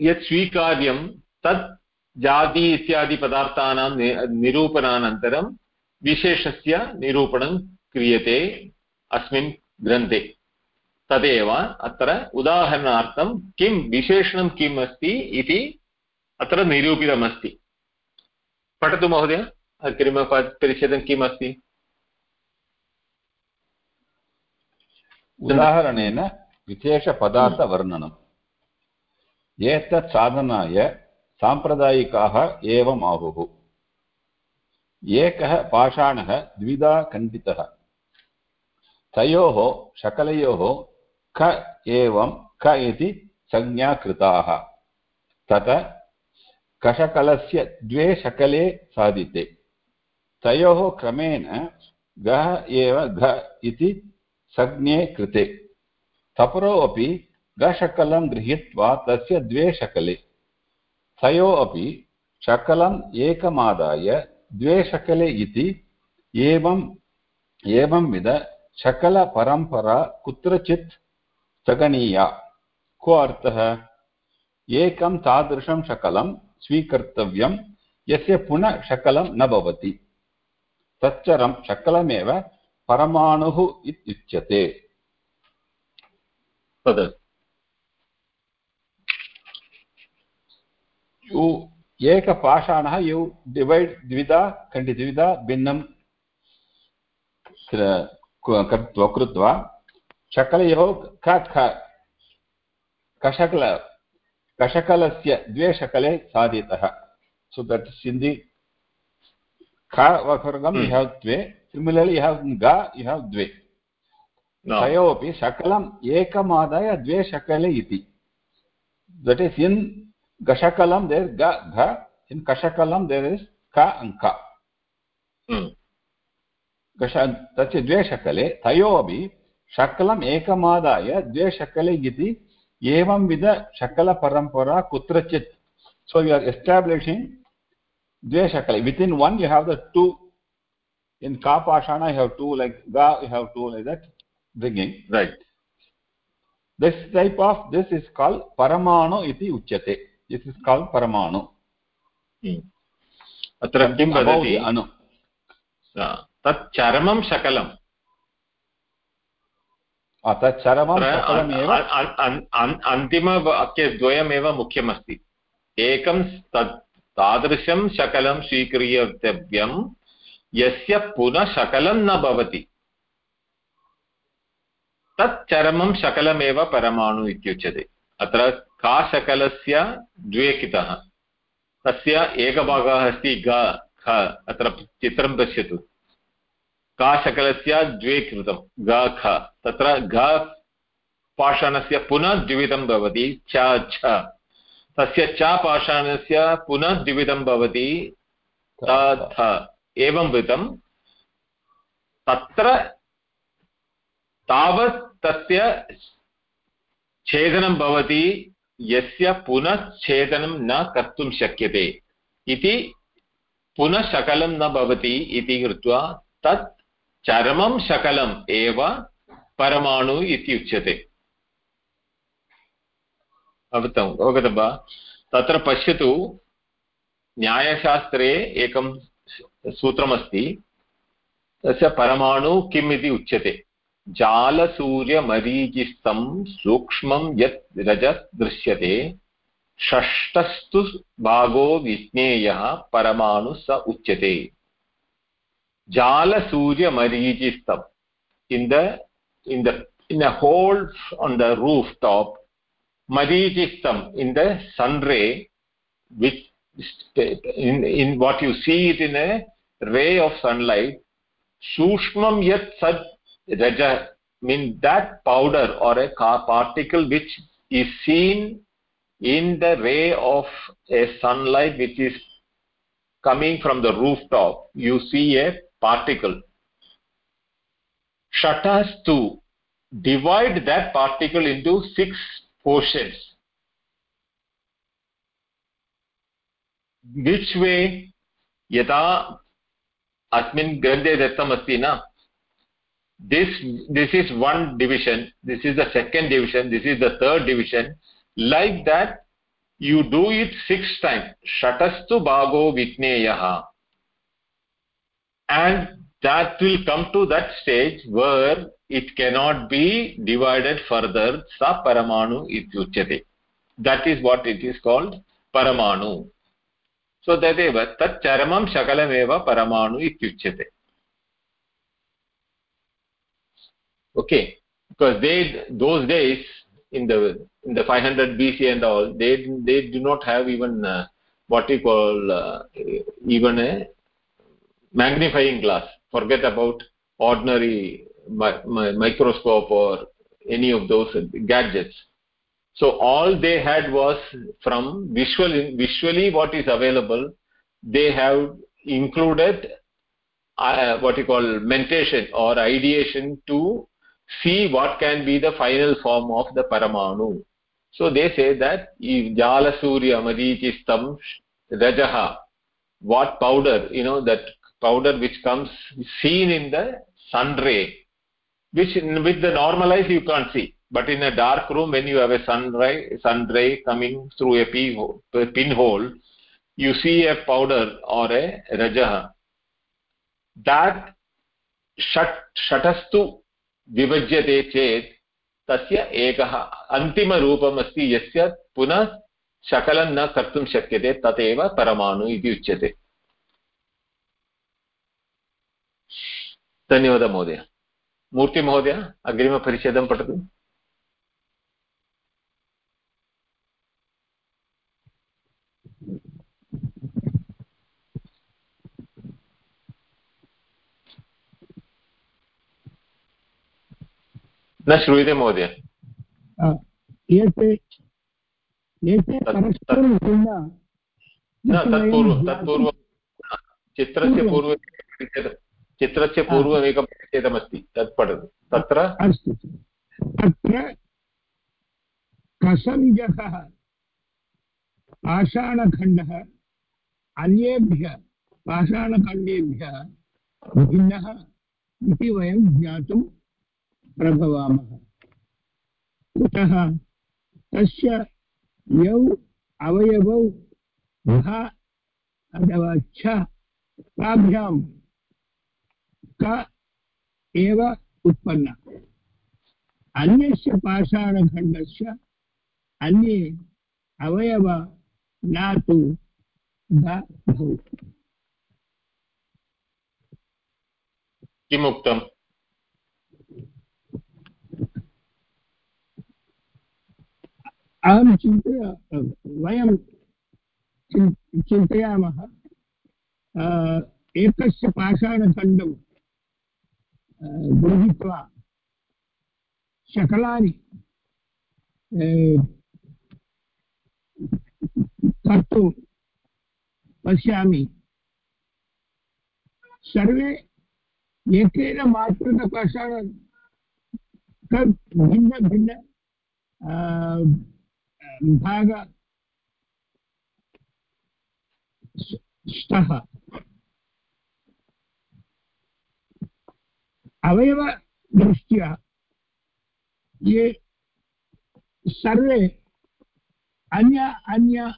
यत् स्वीकार्यं तत् जाति इत्यादि पदार्थानां निरूपणानन्तरं विशेषस्य निरूपणं क्रियते अस्मिन् ग्रन्थे। तदेव अत्र उदाहरणार्थं किं, विशेषणं किम् अस्ति इति अत्र निरूपितमस्ति। पठतु महोदय अग्रिमपरिच्छेदं किम् अस्ति उदाहरणेन विशेषपदार्थवर्णनम् एतत् साधनाय साम्प्रदायिकाः एवम् आहुः। एकः पाषाणः, द्विधा खण्डितः। तयोः, शकलयोः क एवं क इति संज्ञा कृताः तत कषकलस्य द्वे शकले साधिते। तयोः क्रमेण गः एव घ इति संज्ञे कृते। तपरो अपि गशकलं गृहीत्वा तस्य द्वे शकले। तयो अपि शकलम् एकमादाय द्वे शकले इति एवम् एवंविध शकलपरम्परा कुत्रचित् स्थगनीया। को अर्थः? एकं तादृशं शकलं स्वीकर्तव्यं यस्य पुनः शकलं न भवति। तच्चरं शकलमेव परमाणुः इत्युच्यते। तदस्ति यु एकपाषाणः यु डिवैड् द्विधा खण्डि द्विधा भिन्नं कृत्वा कृत्वा शकलयोः ख ख कषकल कषकलस्य द्वे शकले साधितः। So that Sindhi. ख वर्गं यु द्वे। सिमिलर्लि यु ग यु द्वे। तयोपि शकलम् एकमादाय द्वे शकले इति। That is in is ga gha in kashakalam there is ka and ka hmm. gasha तस्य द्वे शकले। तयोपि शकलम् एकमादाय द्वे शकले इति एवं विध शकलपरम्परा कुत्रचित्। सो यु आर् एस्टाब्लिशिङ्ग् द्वे शकल। Within one you have the two in का पाषाण यु हेव् टु लैक् गा you have to like that bringing right this type of this is called परमाणु इति उच्यते दिस् इस् काल् परमाणु अत्र किं वदति अनु तत् चरमं शकलं तत् चरमं अन्तिमवाक्यद्वयमेव मुख्यमस्ति। एकं तत् तादृशं शकलं स्वीक्रियतव्यं यस्य पुनः शकलं न भवति। तत् चरमं शकलमेव परमाणु इत्युच्यते। अत्र काशकलस्य द्वे कितः। तस्य एकभागः अस्ति ग ख। अत्र चित्रं पश्यतु। काशकलस्य द्वे कृतं ग, ख। तत्र घ पाषाणस्य पुनः द्विविधं भवति, च, छ। तस्य च पाषाणस्य पुनः द्विविधं भवति थ। एवं विधं तत्र तावत् तस्य छेदनं भवति, यस्य पुनः छेदनं न कर्तुं शक्यते। इति पुनः शकलं न भवति इति कृत्वा तत् चरमं शकलम् एव परमाणु इति उच्यते। अवगतम् अवगतं वा? तत्र पश्यतु, न्यायशास्त्रे एकं सूत्रमस्ति, तस्य परमाणु किम् इति उच्यते। जालसूर्यमरीचिस्थं सूक्ष्मं यत् रजत् दृश्यते, षष्ठस्तु भागो विज्ञेयः परमाणु स उच्यते। jala Jalasuriya in the in the in a holes on the rooftop Marijistam in the sun ray which in, in what you see it in a ray of sunlight. Sushmam yet sad raja mean that powder or a particle which is seen in the ray of a sunlight which is coming from the rooftop. You see a particle shatas to divide that particle into six portions which way यथा अस्मिन् ग्रन्थे दत्तमस्ति न this this is one division this is the second division this is the third division like that you do it six times shatastu bhago vitneyaha and that will come to that stage where it cannot be divided further sa paramanu ityuchyate that is what it is called paramanu. So tadeva tat charamam shakalameva paramanu ityuchyate okay. Because they those days in the in the 500 bc and all they they do not have even uh, what we call uh, even a magnifying glass. Forget about ordinary mi mi microscope or any of those gadgets. So all they had was from visually visually what is available they have included uh, what you call mentation or ideation to see what can be the final form of the paramanu. So they say that jala surya madichistam rajaha. What powder you know that powder which comes seen in the sun ray which with the normal eyes you can't see but in a dark room when you have a sun ray sun ray coming through a pinhole you see a powder or a rajaha that shat shatastu विभज्यते चेत् तस्य एकः अन्तिमरूपम् अस्ति यस्य पुनः शकलं न कर्तुं शक्यते तदेव परमाणु इति उच्यते धन्यवादः महोदय। मूर्तिमहोदय अग्रिमपरिच्छेदं पठतु। न श्रूयते महोदय। तत्पूर्वं तत्पूर्वं चित्रस्य पूर्व। चित्रस्य पूर्वमेकं परिच्छेदमस्ति तत् पठतु। तत्र अस्तु। तत्र कसञ्जकः पाषाणखण्डः अन्येभ्यः पाषाणखण्डेभ्यः भिन्नः इति वयं ज्ञातुं प्रभवामः। कुतः? तस्य यौ अवयवौ भा अथवा छ ताभ्यां क एव उत्पन्ना। अन्यस्य पाषाणखण्डस्य अन्ये अवयव न तु भौ किमुक्तम्? अहं चिन्तया वयं चिन्तयामः एकस्य पाषाणखण्डं गृहीत्वा शकलानि कर्तुं पश्यामि सर्वे एकेन मातृकपाषाण भिन्न भिन्न भाग स्तः अवयवदृष्ट्या ये सर्वे अन्य अन्य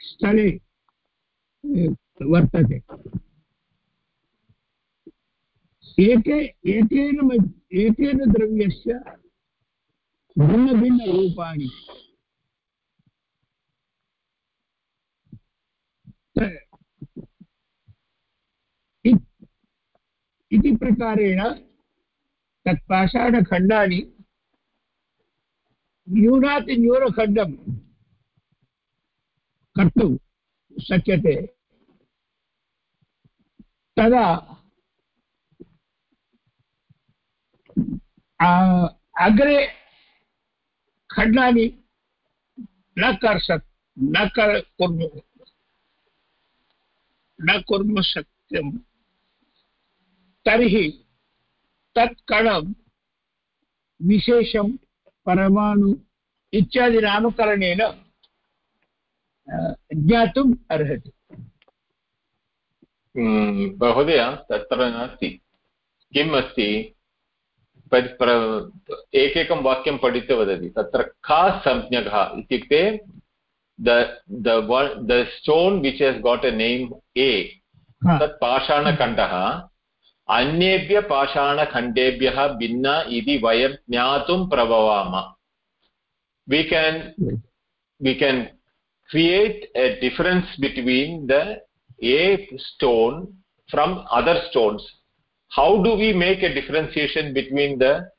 स्थले वर्तते। एके एकेन एकेन द्रव्यस्य भिन्नभिन्नरूपाणि। इति प्रकारेण तत् पाषाणखण्डानि न्यूनातिन्यूनखण्डं कर्तुं शक्यते। तदा अग्रे खण्डानि न कर्ष न कर कुर्मः, न कुर्मः शक्यं तर्हि तत् कणं विशेषं परमाणु इत्यादिनामकरणेन ज्ञातुम् अर्हति। महोदय तत्र नास्ति। किम् अस्ति? एकैकं वाक्यं पठित्वा वदति। तत्र का संज्ञकः इत्युक्ते the stone which has got a name a तत् पाषाणखण्डः। अन्येभ्य पाषाणखण्डेभ्यः भिन्न इति वयं ज्ञातुं प्रभवाम we can we can create a difference between the a stone from other stones how do we make a differentiation between the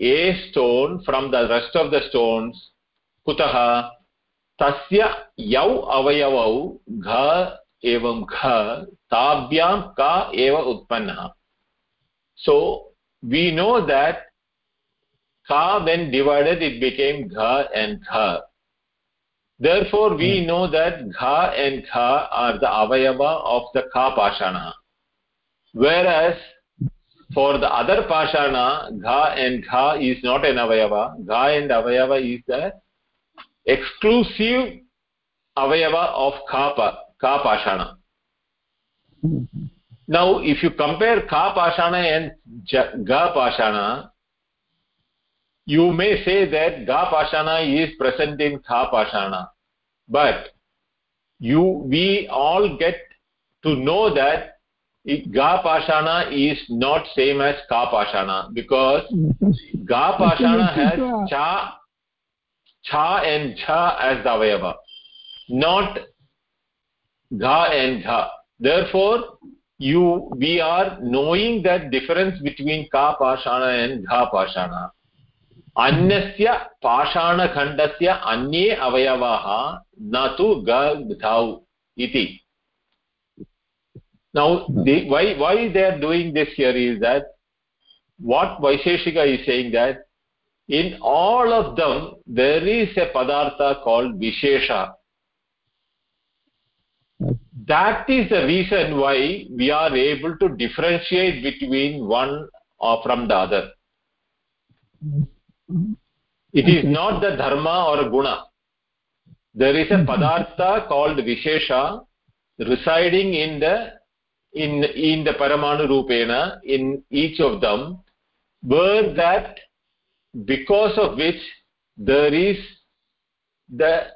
a stone from the rest of the stones kutah tasya yau avayavau gha evam gha tabhyam ka eva utpannah so we know that ka when divided it became gha and gha therefore we hmm. know that gha and gha are the avayava of the ka pashana whereas for the other pashana gha and gha is not an avayava gha and avayava is the exclusive avayava of ka, ka pashana now if you compare ka pashana and ga pashana you may say that ga pashana is present in ka pashana but you we all get to know that ga pashana is not same as ka pashana because ga pashana has cha cha and cha as the avayava not ga and gha therefore you we are knowing that difference between ka pashana and gha pashana अन्यस्य पाषाणखण्डस्य अन्ये अवयवाः न तु गौ इति now they, why why they are doing this here is that what vaisheshika is saying that in all of them there is a padartha called vishesha that is the reason why we are able to differentiate between one or from the other. It is not the dharma or guna. There is a mm-hmm. padartha called vishesha residing in the in in the paramanu rupena in each of them were that because of which there is the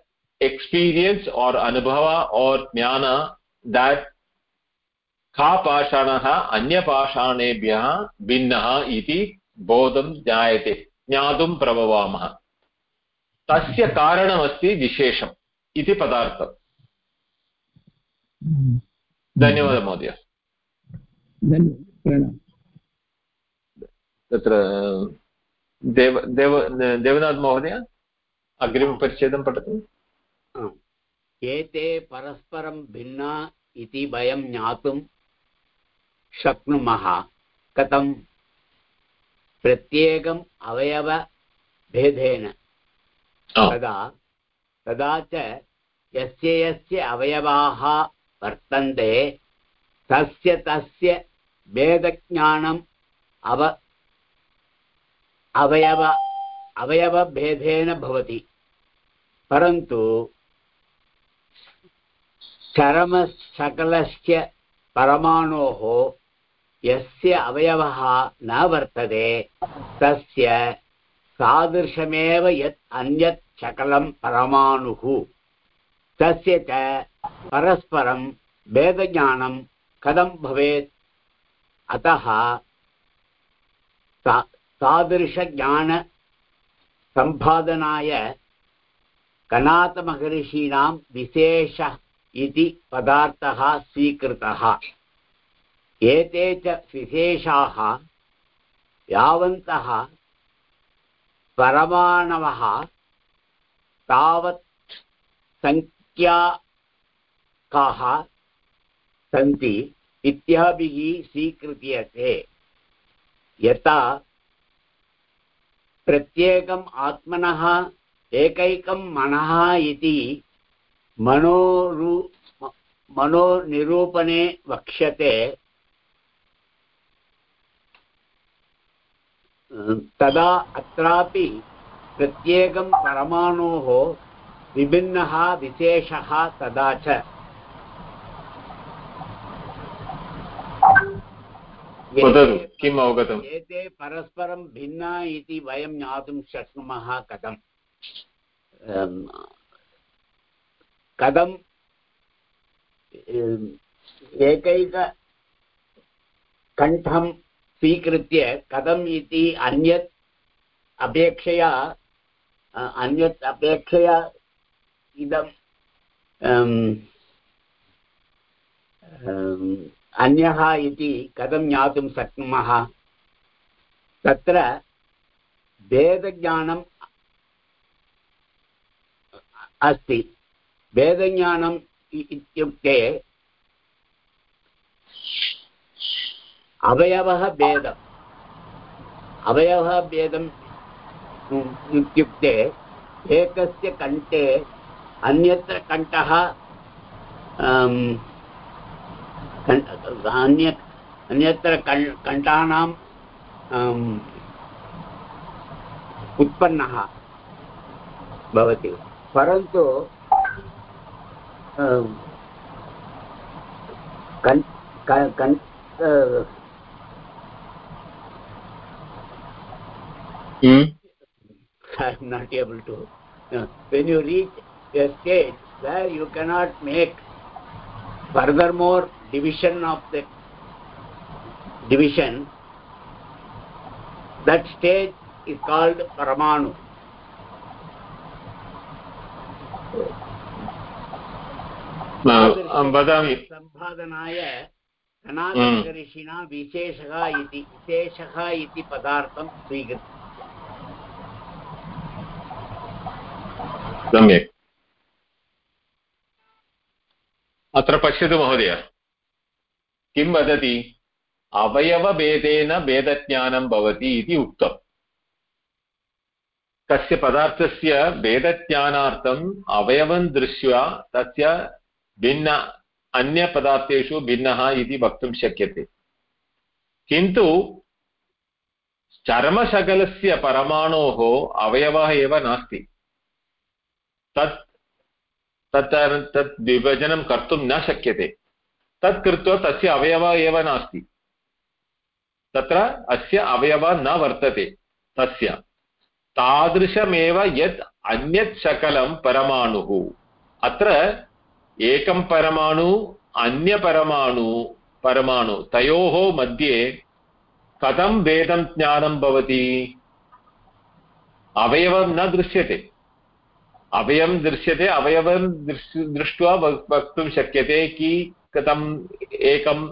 experience or anubhava or jnana that का पाषाणः अन्यपाषाणेभ्यः भिन्नः इति बोधं ज्ञायते ज्ञातुं प्रभवामः तस्य कारणमस्ति विशेषम् इति पदार्थम् धन्यवादः महोदय तत्र देव देव देवनाथ महोदय अग्रिमपरिच्छेदं पठतु एते परस्परं भिन्ना इति वयं ज्ञातुं शक्नुमः। कथं? प्रत्येकम् अवयवभेदेन तदा तदा च यस्य यस्य अवयवाः वर्तन्ते तस्य तस्य भेदज्ञानम् अव अवयव अवयवभेदेन भवति। परन्तु चरमसकलस्य परमाणोः यस्य अवयवः न वर्तते, तस्य सादृशमेव यत् अन्यत् सकलं परमाणुः। तस्य च परस्परं भेदज्ञानं कथं भवेत्? अतः तादृशज्ञानसम्पादनाय कनातमहर्षीणां विशेष इति पदार्थः स्वीकृतः। एते च विशेषाः यावन्तः परमाणवः तावत् सङ्ख्याकाः सन्ति इत्याभिः स्वीकृत्यते। यथा प्रत्येकम् आत्मनः, एकैकं मनः इति मनोरु मनोनिरूपणे वक्ष्यते। तदा अत्रापि प्रत्येकं परमाणोः विभिन्नः विशेषः तदा च। किम् अवगतम्? एते परस्परं भिन्ना इति वयं ज्ञातुं शक्नुमः कथम्? अम्, एकैककण्ठं स्वीकृत्य कथम् इति अन्यत् अपेक्षया अ, अन्यत् अपेक्षया अम्, अन्यः इति कथं ज्ञातुं शक्नुमः तत्र भेदज्ञानम् अस्ति भेदज्ञानम् इ- इत्युक्ते अवयवः भेदम् अवयवः भेदम् इत्युक्ते एकस्य कण्ठे अन्यत्र कण्ठः अन्य, अन्यत्र कण्- कण्ठानाम् उत्पन्नः भवति। परन्तु Hmm? i'm not able to. Uh, when you reach a stage where you cannot make furthermore division of the division that stage is called paramanu. वदामि सम्पादनाय कनादनगऋषिणा विशेषः इति विशेषः इति पदार्थं स्वीकृतं सम्यक्। अत्र पश्यतु महोदय। किं वदति? अवयवभेदेन भेदज्ञानं भवति इति उक्तम्। कस्य पदार्थस्य भेदज्ञानार्थम् अवयवं दृष्ट्वा तस्य भिन्न अन्यपदार्थेषु भिन्नः इति वक्तुं शक्यते। किन्तु चर्मशकलस्य परमाणोः अवयवः एव नास्ति। तत् तत् तत् विभजनं कर्तुं न शक्यते। तत् कृत्वा तस्य अवयवः एव नास्ति। तत्र अस्य अवयवः न वर्तते तस्य। तादृशमेव यत् अन्यत् शकलं परमाणुः। अत्र एकं परमाणु अन्यपरमाणु परमाणु तयोः मध्ये कथं भेदं ज्ञानं भवति? अवयवं न दृश्यते। अवयवं दृश्यते, अवयवं दृष्ट्वा वक्तुं शक्यते कि कथम् एकं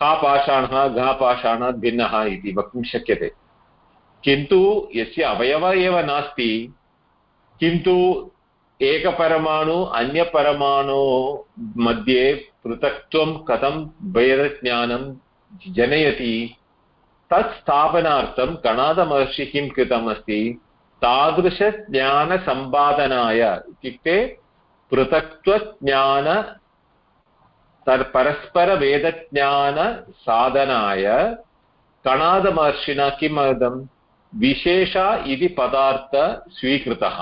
का पाषाणः घा पाषाणात् भिन्नः इति वक्तुं शक्यते। किन्तु यस्य अवयवः एव नास्ति, किन्तु एकपरमाणु अन्यपरमाणु मध्ये पृथक्त्वं कथं भेदज्ञानं जनयति? तत् स्थापनार्थं कणादमहर्षिः किं कृतमस्ति तादृशज्ञानसम्पादनाय इत्युक्ते पृथक्त्वज्ञान परस्परवेदज्ञानसाधनाय कणादमहर्षिणा किम् अवदम् विशेष इति पदार्थ स्वीकृतः।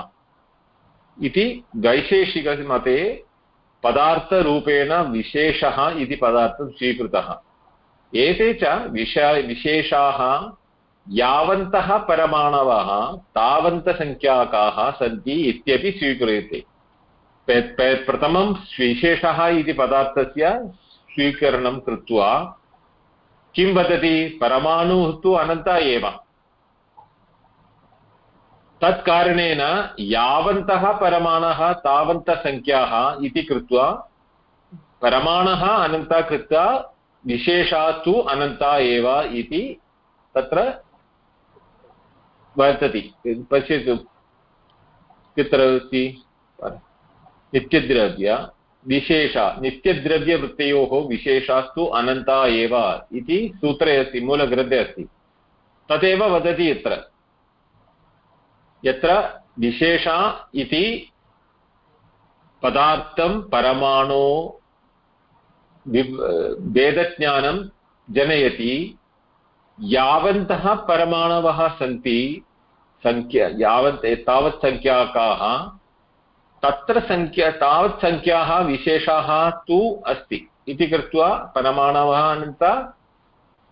इति वैशेषिकमते पदार्थरूपेण विशेषः इति पदार्थं स्वीकृतः। एते च विश, विशेषाः यावन्तः परमाणवः तावन्तसङ्ख्याकाः सन्ति इत्यपि स्वीक्रियते। प्रथमं विशेषः इति पदार्थस्य स्वीकरणं कृत्वा किं वदति? परमाणुः तु अनन्ता एव। तत्कारणेन यावन्तः परमाणः तावन्तसङ्ख्याः इति कृत्वा, परमाणः अनन्ता कृत्वा, विशेषा तु अनन्ता एव इति तत्र वर्तति। पश्यतु कुत्र अस्ति नित्यद्रव्य, विशेष, नित्यद्रव्यवृत्तयोः विशेषास्तु अनन्ता एव इति सूत्रे अस्ति, मूलग्रन्थे अस्ति। तदेव वदति यत्र। यत्र विशेषा इति पदार्थं परमाणो वेदज्ञानं जनयति। यावन्तः परमाणवः सन्ति सङ्ख्या यावत् तावत् सङ्ख्याकाः तत्र सङ्ख्या तावत् सङ्ख्याः विशेषाः तु अस्ति। इति कृत्वा परमाणवः अनन्त,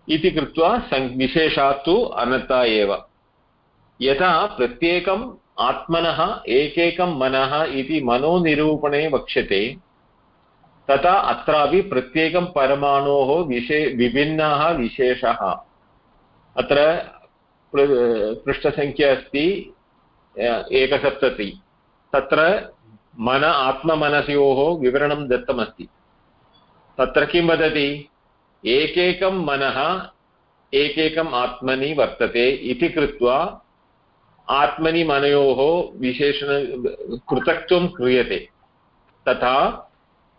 इति कृत्वा विशेषा तु अनता एव। यथा प्रत्येकम् आत्मनः, एकैकं मनः इति मनोनिरूपणे वक्ष्यते। तथा अत्रापि प्रत्येकं परमाणोः विशे, विभिन्नः विशेषः। अत्र पृष्ठसङ्ख्या अस्ति एकसप्तति। तत्र मन, आत्ममनसयोः विवरणं दत्तमस्ति। तत्र किं वदति? एकैकं मनः, एकैकम् आत्मनि वर्तते इति कृत्वा आत्मनि मनयोः विशेषण पृथक्त्वं क्रियते। तथा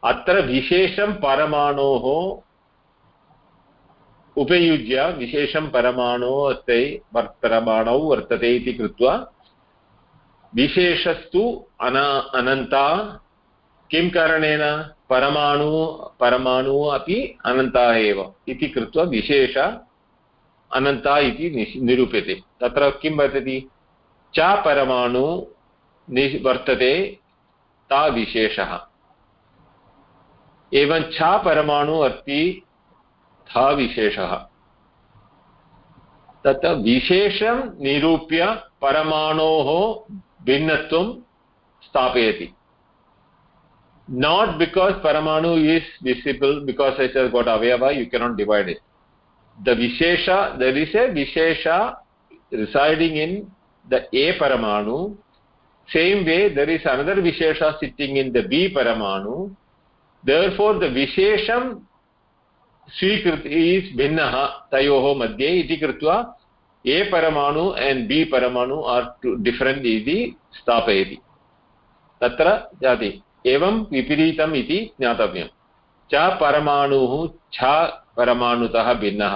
अत्र विशेषं परमाणोः उपयुज्य विशेषं परमाणो अस्ति परमाणौ वर्तते इति कृत्वा विशेषस्तु अना, अनन्ता, किं कारणेन? परमाणु परमाणु अपि अनन्ताः एव इति कृत्वा विशेष अनन्ता इति निरूप्यते। तत्र किं वदति च परमाणु वर्तते, ता विशेषः। एवं छ परमाणु अस्ति था विशेषः। तत् विशेषं निरूप्य परमाणोः भिन्नत्वं स्थापयति। नाट् बिकास् परमाणु is visible because it has got अवयव you cannot divide it the wishes there is a wishes residing in the a paramanu same way there is another vishesha sitting in the b paramanu therefore the vishesham स्वीकृत is भिन्नः तयोः मध्ये इति कृत्वा ए परमाणु and बि परमाणु आर् different इति स्थापयति तत्र जाति एवं विपरीतम् इति ज्ञातव्यं च परमाणुः छ परमाणुतः भिन्नः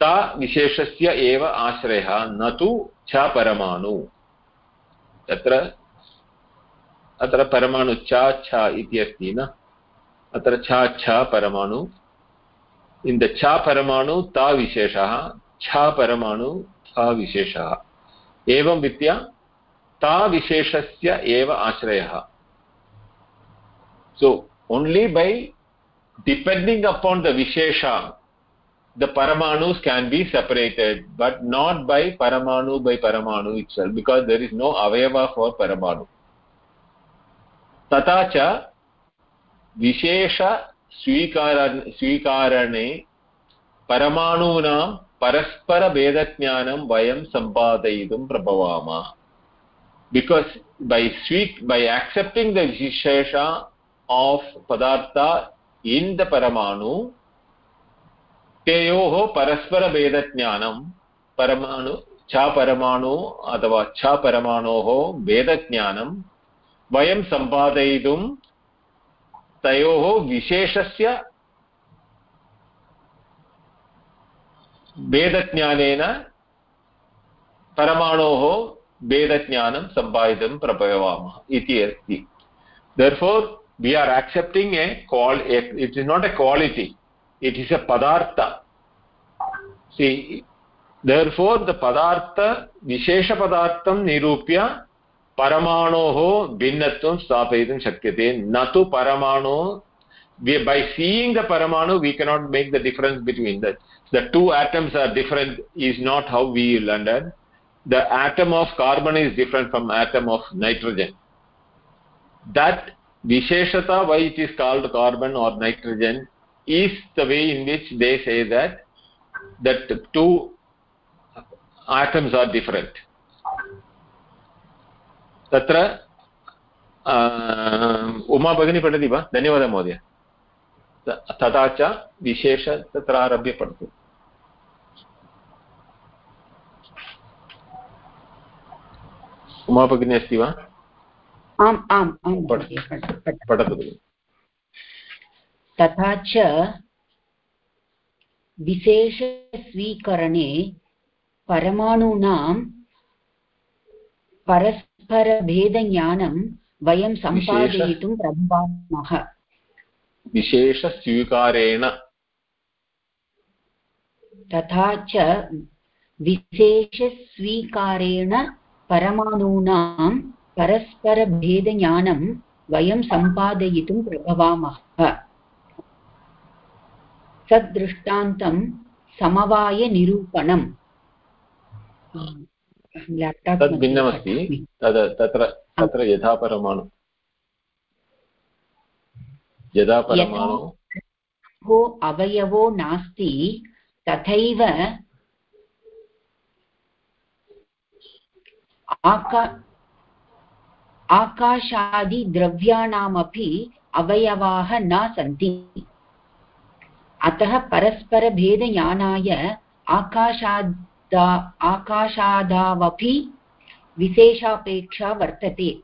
ता विशेषस्य एव आश्रयः, न तु छ परमाणु। तत्र, अत्र परमाणु च, छ इति अस्ति न? अत्र छ छ परमाणु। इन् द छ परमाणु, ता विशेषः, छ परमाणु थ विशेषः। एवं रीत्या ता विशेषस्य एव आश्रयः। So, only by depending upon the vishesha the paramanus can be separated but not by paramanu by paramanu itself because there is no avayava for paramanu तथा च विशेषस्वीकार स्वीकारणे परमाणूनां परस्परभेदज्ञानं वयं सम्पादयितुं प्रभवामः because by sweet by accepting the vishesha of padartha in the paramanu तयोः परस्परभेदज्ञानं. परमाणु छ परमाणु अथवा छ परमाणोः भेदज्ञानं. वयं सम्पादयितुं तयोः विशेषस्य भेदज्ञानेन परमाणोः भेदज्ञानं सम्पादितुं प्रभवामः इति अस्ति. Therefore, we are accepting a qual it is not a quality. It is a padartha see therefore the padartha vishesha padartham nirupya परमाणोः भिन्नत्वं स्थापयितुं शक्यते न तु परमाणु by seeing the paramanu we cannot make the difference between that the two atoms are different is not how we learn the atom of carbon is different from atom of nitrogen that visheshata why it is called carbon or nitrogen is the way in which they say that that two atoms are different. तत्र उमा भगिनी पठति वा? धन्यवादः महोदय. तथा च विशेष तत्र आरभ्य पठतु उमा भगिनी अस्ति वा? आम् आम् पठतु. तथा च विशेषस्वीकरणे परमाणूनां परस्परभेदज्ञानं वयं सम्पादयितुं प्रभवामः। विशेषस्वीकारेण। तथा च विशेषस्वीकारेण परमाणूनां परस्परभेदज्ञानं वयं सम्पादयितुं प्रभवामः। सदृष्टान्तं समवायनिरूपणम्। तद् भिन्नमस्ति। तत्र तत्र यथा परमाणु। यदा परमाणु। अवयवो नास्ति तथैव आका आकाशादिद्रव्याणामपि अवयवाः न सन्ति। अतः परस्परभेदज्ञानाय आकाशादा आकाशादावपि विशेषापेक्षा वर्तते।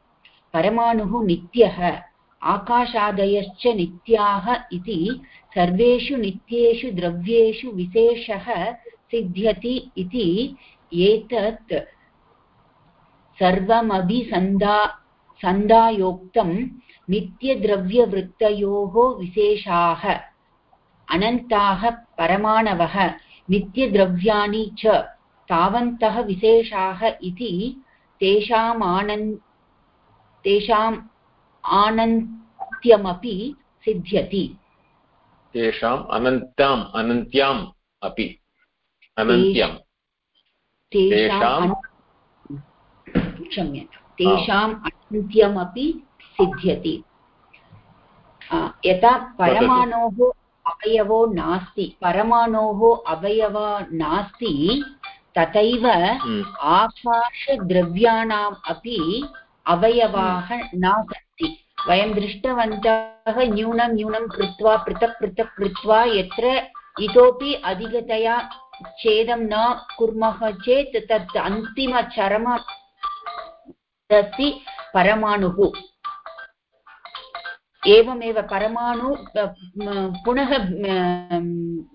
परमाणुः नित्यः, आकाशादयश्च नित्याः इति सर्वेषु नित्येषु द्रव्येषु विशेषः सिद्ध्यति इति एतत् सर्वमभिसन्धा सन्धायोक्तं नित्यद्रव्यवृत्तयोः विशेषाः। अनन्ताः परमाणवः नित्यद्रव्याणि च तावन्तः विशेषाः इति तेषामानन् तेषाम् आनन्त्यमपि सिद्ध्यति। तेषाम् अनन्ताम् अनन्त्याम् अपि अनन्त्यम्। तेषाम् क्षम्यता तेषाम् अनन्त्यमपि सिद्ध्यति। यथा परमाणोः अवयवो नास्ति। परमाणोः अवयव नास्ति तथैव हम्म। आकाशद्रव्याणाम् अपि अवयवाः न सन्ति वयं दृष्टवन्तः न्यूनं न्यूनं कृत्वा पृथक् पृथक् कृत्वा यत्र इतोपि अधिकतया छेदं न कुर्मः चेत् तत् अन्तिमचरम अस्ति परमाणुः। एवमेव परमाणु पुनः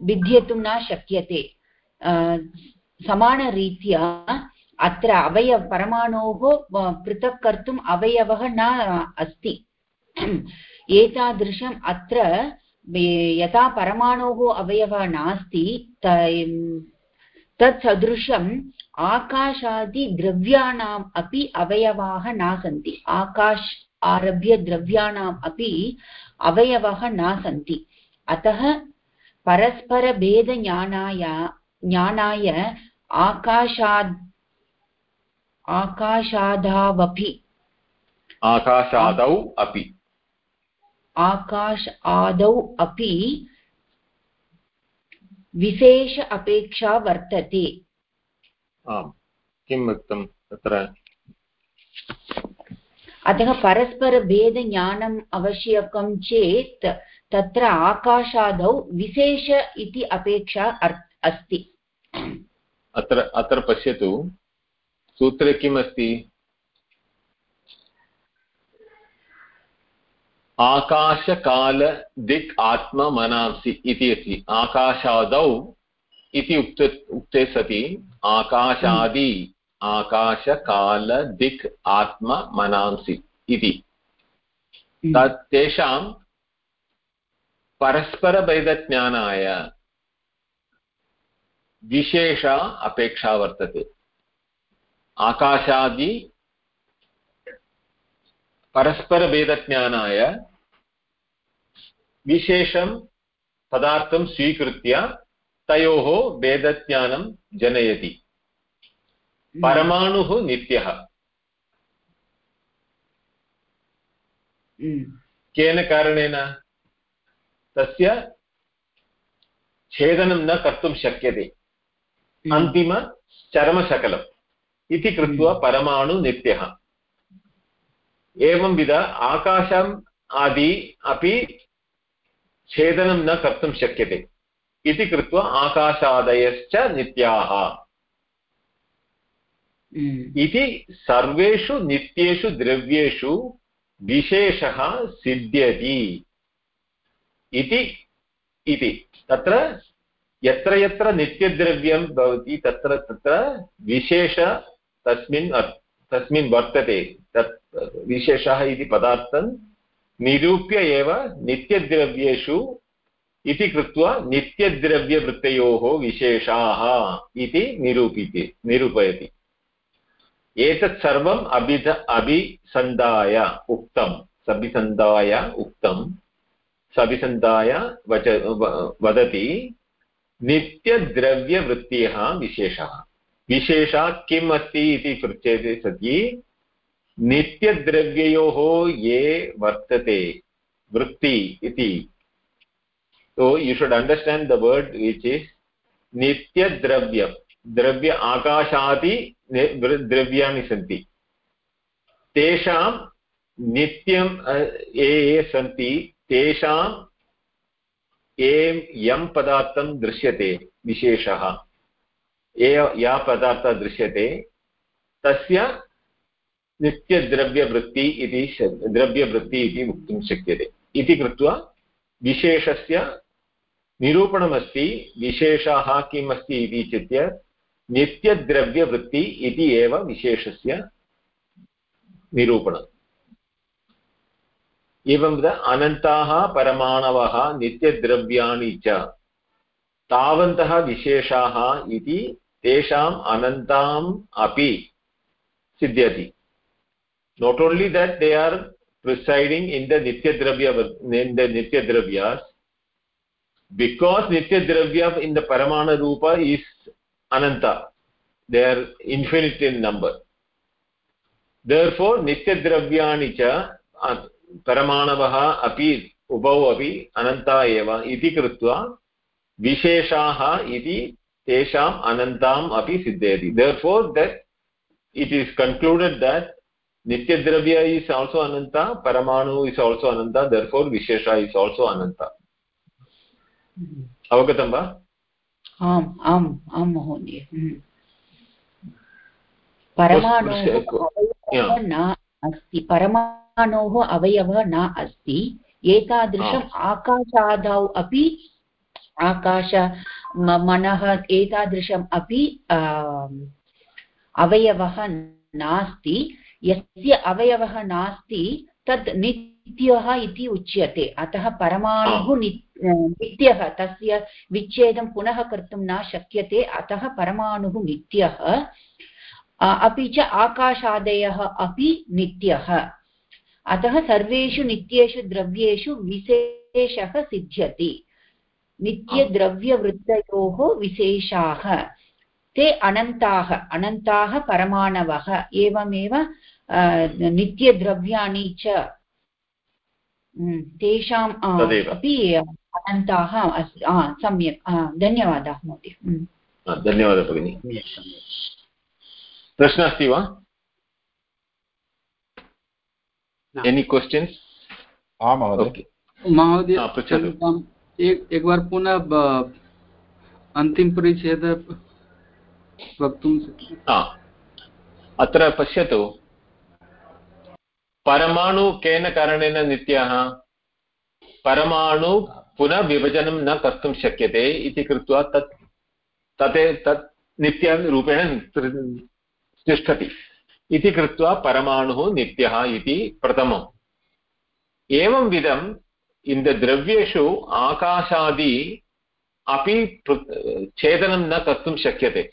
भिद्येतुं न शक्यते. समानरीत्या अत्र अवयव, परमाणोः पृथक् कर्तुम् अवयवः न अस्ति. एतादृशम् अत्र यथा परमाणोः अवयवः नास्ति तत्सदृशम् आकाशादिद्रव्याणाम् अपि अवयवाः न सन्ति. आकाश आरभ्य द्रव्याणाम् अपि अवयवः न सन्ति। अतः परस्परभेदज्ञानाय ज्ञानाय आकाशाद् आकाशादावपि। आकाशादौ अपि। आकाश आदौ अपि विशेष अपेक्षा वर्तते। आम्। किम् उक्तं तत्र अतः परस्परभेदज्ञानम् आवश्यकं चेत् तत्र आकाशादौ विशेष इति अपेक्षा अस्ति। अत्र अत्र पश्यतु। सूत्रे किम् अस्ति? आकाशकाल दिक् आत्ममनांसि इति अस्ति। आकाशादौ इति उक्त, उक्ते सति। आकाशादि आकाशकाल दिक् आत्म मनांसि इति। तत् तेषां परस्परभेदज्ञानाय विशेषा अपेक्षा वर्तते आकाशादि परस्परभेदज्ञानाय विशेषं पदार्थं स्वीकृत्य तयोः भेदज्ञानं जनयति। परमाणुः नित्यः। हम्म। केन कारणेन? तस्य छेदनं न कर्तुं शक्यते। हम्म। अन्तिमचरमशकलम् इति कृत्वा परमाणु नित्यः। एवंविध आकाशम् आदि अपि छेदनं न कर्तुं शक्यते। इति कृत्वा आकाशादयश्च नित्याः। इति सर्वेषु नित्येषु द्रव्येषु विशेषः सिद्ध्यति। इति इति। तत्र यत्र यत्र नित्यद्रव्यं भवति, तत्र तत्र विशेष तस्मिन् तस्मिन् वर्तते। तत् विशेषः इति पदार्थं निरूप्य एव नित्यद्रव्येषु इति कृत्वा नित्यद्रव्यवृत्तयोः विशेषाः इति निरूपिति, निरूपयति। एतत् सर्वम् अभिध अभिसन्धाय उक्तं सभिसन्धाय उक्तं सभिसन्धाय वच वदति नित्यद्रव्यवृत्त्यः विशेषः। विशेषः किम् अस्ति इति पृच्छ्यते सति, नित्यद्रव्ययोः ये वर्तते, वृत्ति इति। So, you should understand the word which is नित्यद्रव्य द्रव्य आकाशादि द्रव्याणि सन्ति। तेषां नित्यं ये ये सन्ति, तेषां ये, यं पदार्थं दृश्यते विशेषः। ये, या पदार्थः दृश्यते, तस्य नित्यद्रव्यवृत्ति इति द्रव्यवृत्ति इति वक्तुं शक्यते। इति कृत्वा विशेषस्य निरूपणमस्ति, विशेषः किम् अस्ति इति चित्य नित्यद्रव्यवृत्ति इति एव विशेषस्य निरूपणम्। एवं विध अनन्ताः परमाणवः नित्यद्रव्याणि च तावन्तः विशेषाः इति तेषाम् अनन्ताम् अपि सिद्ध्यति। Not only that they are presiding in the नित्यद्रव्य in the नित्यद्रव्यास्। Because नित्यद्रव्य in the परमाणरूप is ananta they are infinite in number therefore nitya dravyani cha paramanavah api उभौ अपि अनन्ता एव इति कृत्वा विशेषाः इति तेषाम् अनन्ताम् अपि सिद्धयति therefore that it is concluded that nityadravya is also ananta paramanu is also ananta therefore vishesha is also ananta अवगतं वा आम् आम् आं महोदय परमाणोः न अस्ति परमाणोः अवयवः न अस्ति एतादृशम् आकाशादौ अपि आकाश मनः एतादृशम् अपि अवयवः नास्ति यस्य अवयवः नास्ति तत् नित्यः इति उच्यते अतः परमाणुः नित्यः तस्य विच्छेदं पुनः कर्तुं न शक्यते अतः परमाणुः नित्यः। अपि च आकाशादयः अपि नित्यः। अतः सर्वेषु नित्येषु द्रव्येषु विशेषः सिद्ध्यति। नित्यद्रव्यवृत्तयोः विशेषाः। ते अनन्ताः अनन्ताः परमाणवः एवमेव नित्यद्रव्याणि च। तेषाम् अपि अनन्ताः सम्यक्। धन्यवादः महोदय। धन्यवादः भगिनि। प्रश्नः अस्ति वा? एनी क्वश्चन्स् महोदय। एकवार पुनः अन्तिमपरिच्छेद वक्तुं अत्र पश्यतु। परमाणु केन कारणेन नित्यः? परमाणु पुनः विभजनं न कर्तुं शक्यते इति कृत्वा तत् तत् तत् नित्यरूपेण तिष्ठति। इति कृत्वा परमाणुः नित्यः इति प्रथमम्। एवं विधम् इन्द्रद्रव्येषु आकाशादि अपि छेदनं न कर्तुं शक्यते।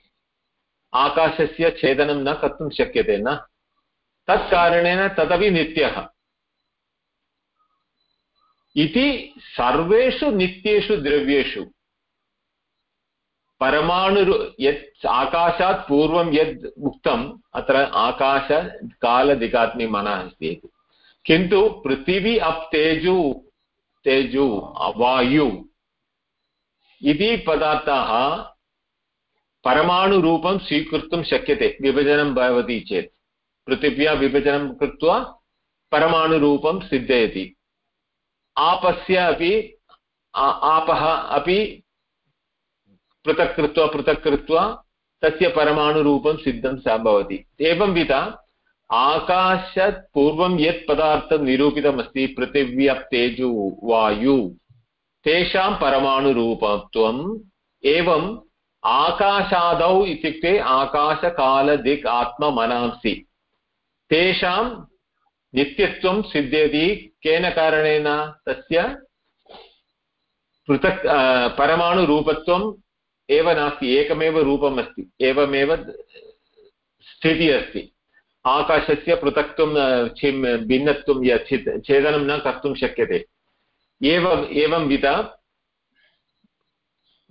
आकाशस्य छेदनं न कर्तुं शक्यते न। तत्कारणेन तदपि नित्यः। इति सर्वेषु नित्येषु द्रव्येषु। परमाणु यत् आकाशात् पूर्वं यद् उक्तम्, अत्र आकाशकालदिगात्मि मनः अस्ति इति। किन्तु पृथिवी अप् तेजु तेजु, वायु इति पदार्थाः परमाणुरूपं स्वीकर्तुं शक्यते, विभजनं भवति चेत्। पृथिव्या विभजनं कृत्वा परमाणुरूपं सिद्धयति। आपस्य अपि आपः अपि पृथक् कृत्वा पृथक् कृत्वा तस्य परमाणुरूपं सिद्धं स भवति एवंविध आकाशात् पूर्वं यत् पदार्थं निरूपितमस्ति पृथिव्यप् तेजु वायु, तेषां परमाणुरूपत्वम्, एवं आकाशादौ इत्युक्ते आकाशकालदिक् आत्ममनांसि। तेषां नित्यत्वं सिद्ध्यति केन कारणेन तस्य पृथक् परमाणुरूपत्वम् एव नास्ति, एकमेव रूपम् अस्ति, एवमेव स्थितिः अस्ति। आकाशस्य पृथक्त्वं भिन्नत्वं यत् छेदनं न कर्तुं शक्यते। एव एवं विध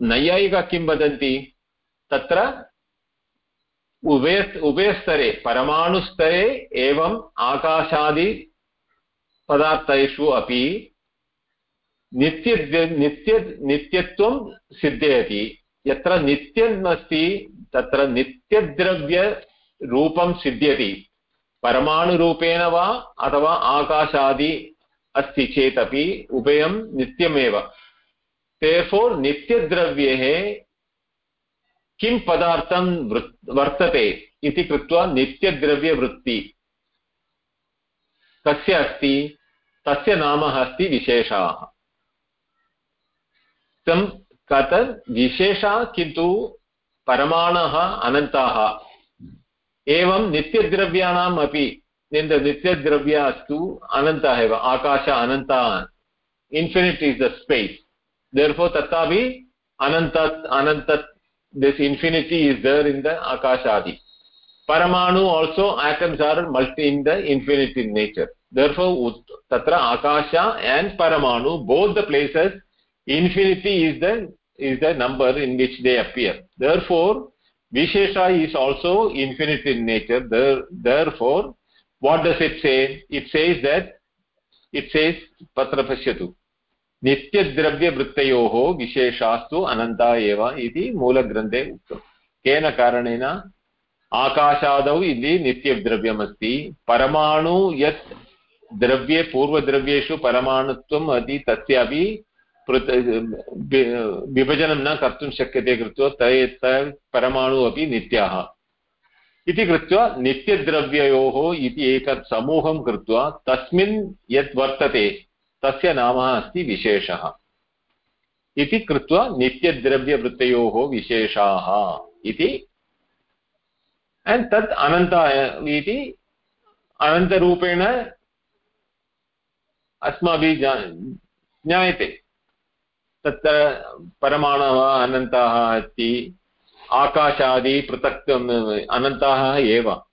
नैयायिका किं वदन्ति? तत्र उभय उभयस्तरे, परमाणुस्तरे एवम् आकाशादिपदार्थेषु अपि नित्य नित्य, नित्यत्वं सिद्ध्यति यत्र नित्यम् अस्ति तत्र नित्यद्रव्यरूपं सिद्ध्यति। परमाणुरूपेण वा अथवा आकाशादि अस्ति चेदपि उभयं नित्यमेव। तेर्फोर् नित्यद्रव्येः किं पदार्थं वर्तते इति कृत्वा नित्यद्रव्यवृत्ति। कस्य अस्ति, तस्य नाम अस्ति विशेषाः। तं कत विशेषा किन्तु परमाणः अनन्ताः। एवं नित्यद्रव्याणाम् अपि नित्यद्रव्या अस्तु, अनन्ताः एव, आकाश अनन्ता infinite is the space therefore तथापि अनन्त अनन्त this infinity is there in the आकाशादि। परमाणु also atoms are multi in the infinite in nature therefore tatra akasha and paramanu both the places infinity is the is the number in which they appear therefore vishesha is also infinite in nature there, therefore what does it say it says that it says patra pashyatu नित्यद्रव्यवृत्तयोः विशेषास्तु अनन्ता एव इति मूलग्रन्थे उक्तं केन कारणेन आकाशादौ इति नित्यद्रव्यमस्ति परमाणु यत् द्रव्ये पूर्वद्रव्येषु परमाणुत्वम् अस्ति तस्यापि विभजनं न कर्तुं शक्यते कृत्वा ते परमाणु अपि नित्याः। इति कृत्वा नित्यद्रव्ययोः इति एकं समूहं कृत्वा तस्मिन् यत् वर्तते, तस्य नाम अस्ति विशेषः। इति कृत्वा नित्यद्रव्यवृत्तयोः विशेषाः इति। तत् अनन्त इति अनन्तरूपेण अस्माभिः ज्ञायते। तत्र परमाणवः, अनन्तः अस्ति। आकाशादि पृथक् अनन्ताः एव।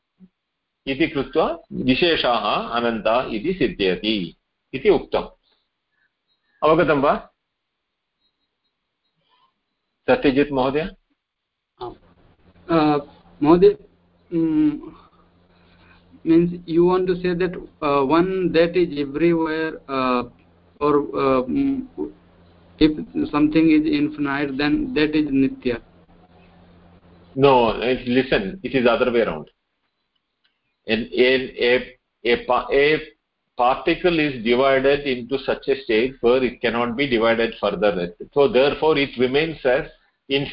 इति कृत्वा विशेषाः अनन्ता इति सिद्ध्यति। इति उक्तम्। अवगतं वा? सत्यजित् महोदय? महोदय means you want to say that uh, one that is everywhere uh, or uh, if something is infinite then that is nitya no listen it is other way around and in a, a, a particle is divided into such a state where it cannot be divided further. So therefore it remains as is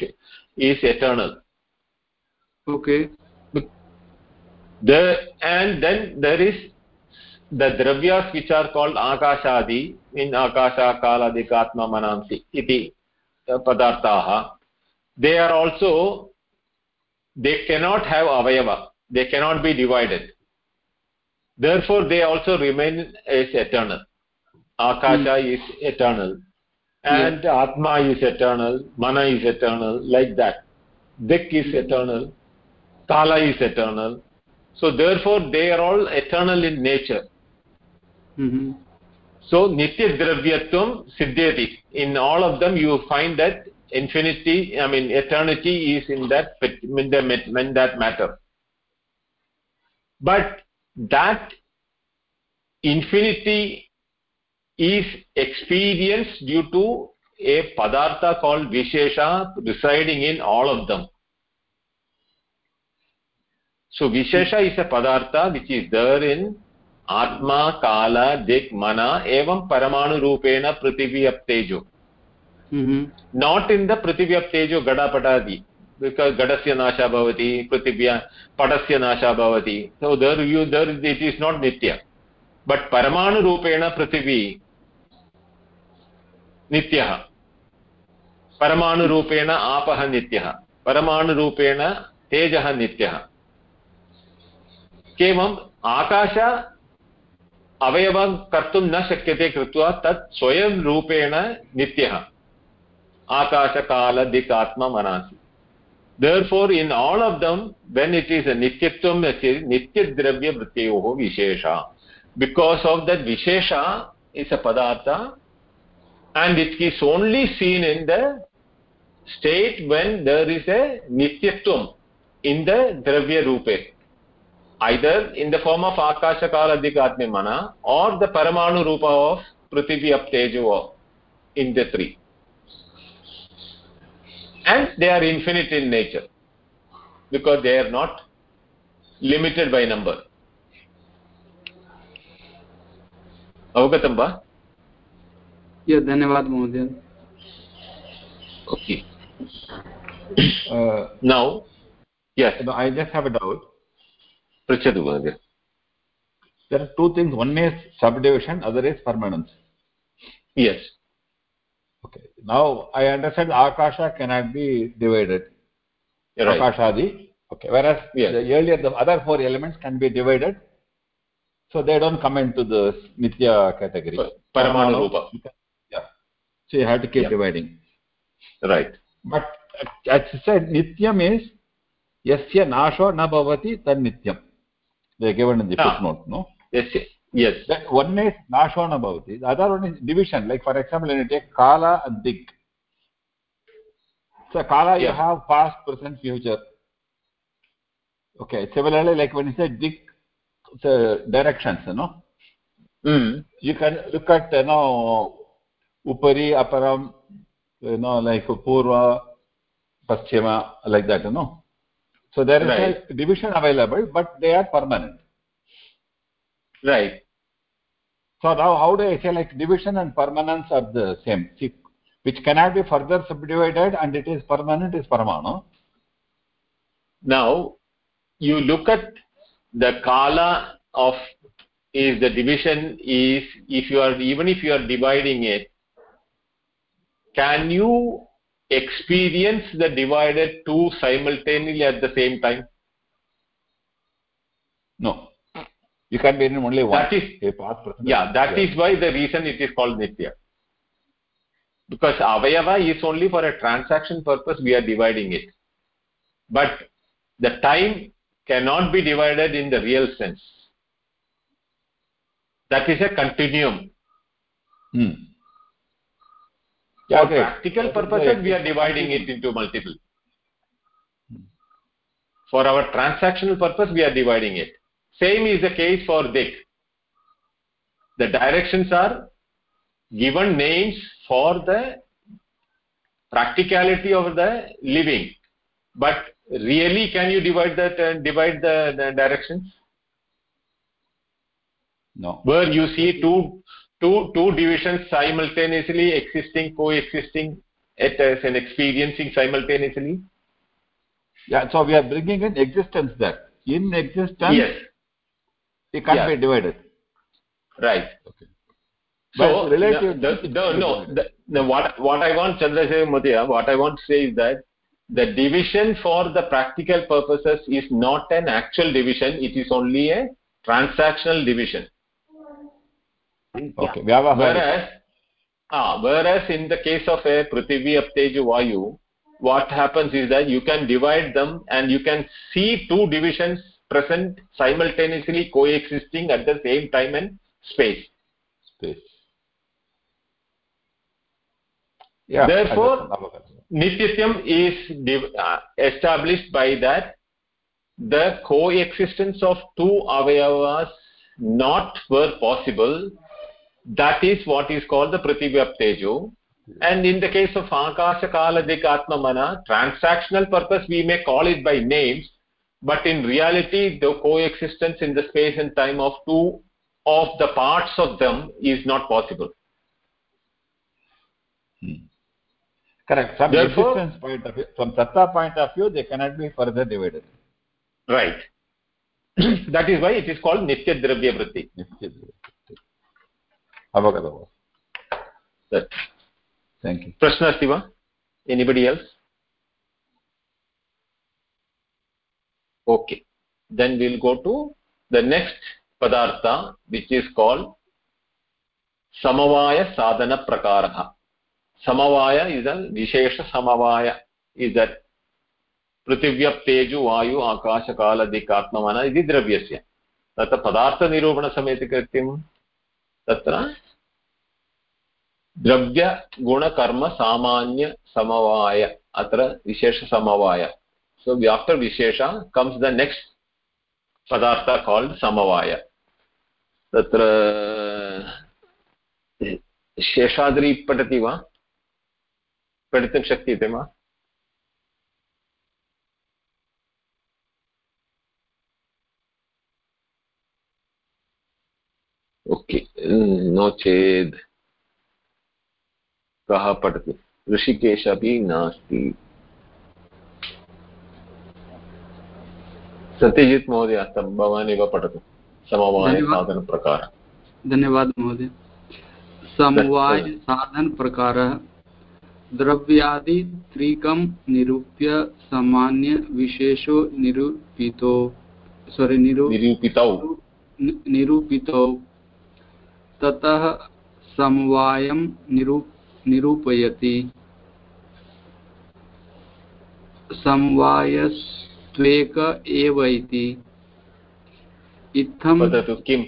eternal. Okay. The, and then there is the dravyas which are called akashadi in akasha kaladika atma manamsi iti padarthaha. They are also they cannot have avayava. They cannot be divided. Therefore they also remain as eternal. Akasha mm. is eternal. And yes. atma is eternal. Mana is eternal. Like that. Dik is eternal. Kala is eternal so therefore they are all eternal in nature. Mm -hmm. so nitya dravyatvam siddhyati. In all of them you find that infinity i mean eternity is in that in, the, in that matter. But that infinity is experienced due to a padartha called vishesha residing in all of them so vishesha is a padartha which is there in atma kala dik mana evam paramanu rupena prithvi aptejo mm -hmm. not in the prithvi aptejo gada patadi gadasya nasha bhavati prithivya padasya nasha bhavati so there you there it is not nitya but परमाणुरूपेण पृथिवी नित्यः परमाणुरूपेण आपः नित्यः परमाणुरूपेण तेजः नित्यः केवलम् आकाश अवयव कर्तुं न शक्यते कृत्वा तत् स्वयं रूपेण नित्यः। आकाशकालदिकात्ममनासि। Therefore in all of them when it is नित्यत्वं नित्यद्रव्यवृत्तयोः विशेष because of that wishes is a पदार्थ and it is only seen in the state when there is a nityatvam, in the dravya rupe either in the form of akasha kala adhikatmi mana or the paramanu rupa of prithvi up tejo in the three and they are infinite in nature because they are not limited by number अवगतं वा धन्यवाद महोदय okay uh, now yes no, i just have a doubt पृच्छतु महोदय there are two things one is subdivision other is permanence yes okay now i understand akasha cannot be divided right. akashadi okay whereas yes. the earlier the other four elements can be divided so they don't come into the nitya category paramanu rupa yeah so you have to keep yeah. dividing right but as I said nityam is yasya nasho na bhavati tad nityam They given in the ah. footnote no yes yes that one is nasho na bhavati the other one is division like for example when you take kala and dik so kala yeah. you have past present future okay similarly like when you say dik the directions you know mm. you can look at you know upari aparam you know like purva paschima like that you know so there is right. a division available but they are permanent. Right. So now how do i say like division and permanence are the same? See, which cannot be further subdivided and it is permanent is paramanu now you look at the kala of is the division is if you are even if you are dividing it can you experience the divided two simultaneously at the same time? No. You can be in only one. That is a yeah that yeah. is why the reason it is called nitya. Because avayava is only for a transaction purpose we are dividing it. But the time cannot be divided in the real sense. That is a continuum. Hmm. For okay. practical purposes we are dividing it into multiple. For our transactional purpose we are dividing it. Same is the case for dik the directions are given names for the practicality of the living. But really can you divide that and divide the, the directions? No. Where you see two two two divisions simultaneously existing coexisting at as an experiencing simultaneously? Yeah so we are bringing in existence there. In existence yes. it can't Yeah. be divided. Right. Okay. So relative the, the, the, no the, the, what what i want chandrasekhar Muthiah, what i want to say is that the division for the practical purposes is not an actual division. It is only a transactional division okay whereas ah, whereas in the case of a prithvi apteju vayu what happens is that you can divide them and you can see two divisions present simultaneously coexisting at the same time and space. Space. Yeah Therefore, nityatyam is uh, established by that the coexistence of two avayavas not were possible that is what is called the prativyaptejo and in the case of akasha kala dik atma transactional purpose we may call it by names but in reality the coexistence in the space and time of two of the parts of them is not possible. Hmm. correct. From Therefore- existence point of view from satta point of view they cannot be further divided. Right. That is why it is called nitya dravya vritti you प्रश्नः अस्ति वा anybody else okay then we'll go to the next padartha which is called samavaya sadhana prakarah samavaya is a vishesha samavaya is that पृथिव्यः तेजु वायु आकाशकाल दिक् आत्ममन इति द्रव्यस्य तत्र पदार्थनिरूपणसमेति कृत्यं तत्र द्रव्यगुणकर्म सामान्य समवाय, अत्र विशेषसमवाय so after vishesha comes the next padartha called samavaya. तत्र शेषाद्री पठति वा? पठितुं शक्यते वा? नो चेत् कः पठति? ऋषिकेश अपि नास्ति। सत्यजित् महोदय भवान् एव पठतु। समवायसाधनप्रकारः धन्यवादः। महोदय। समवायसाधनप्रकारः द्रव्यादित्रिकं निरूप्य सामान्यविशेषो निरूपितो। सोरि निरू निरूपितौ। निरूपितौ। ततः समवायं निरूप निरूपयति। समवायस्त्वेक एव इति। इत्थं वदतु किं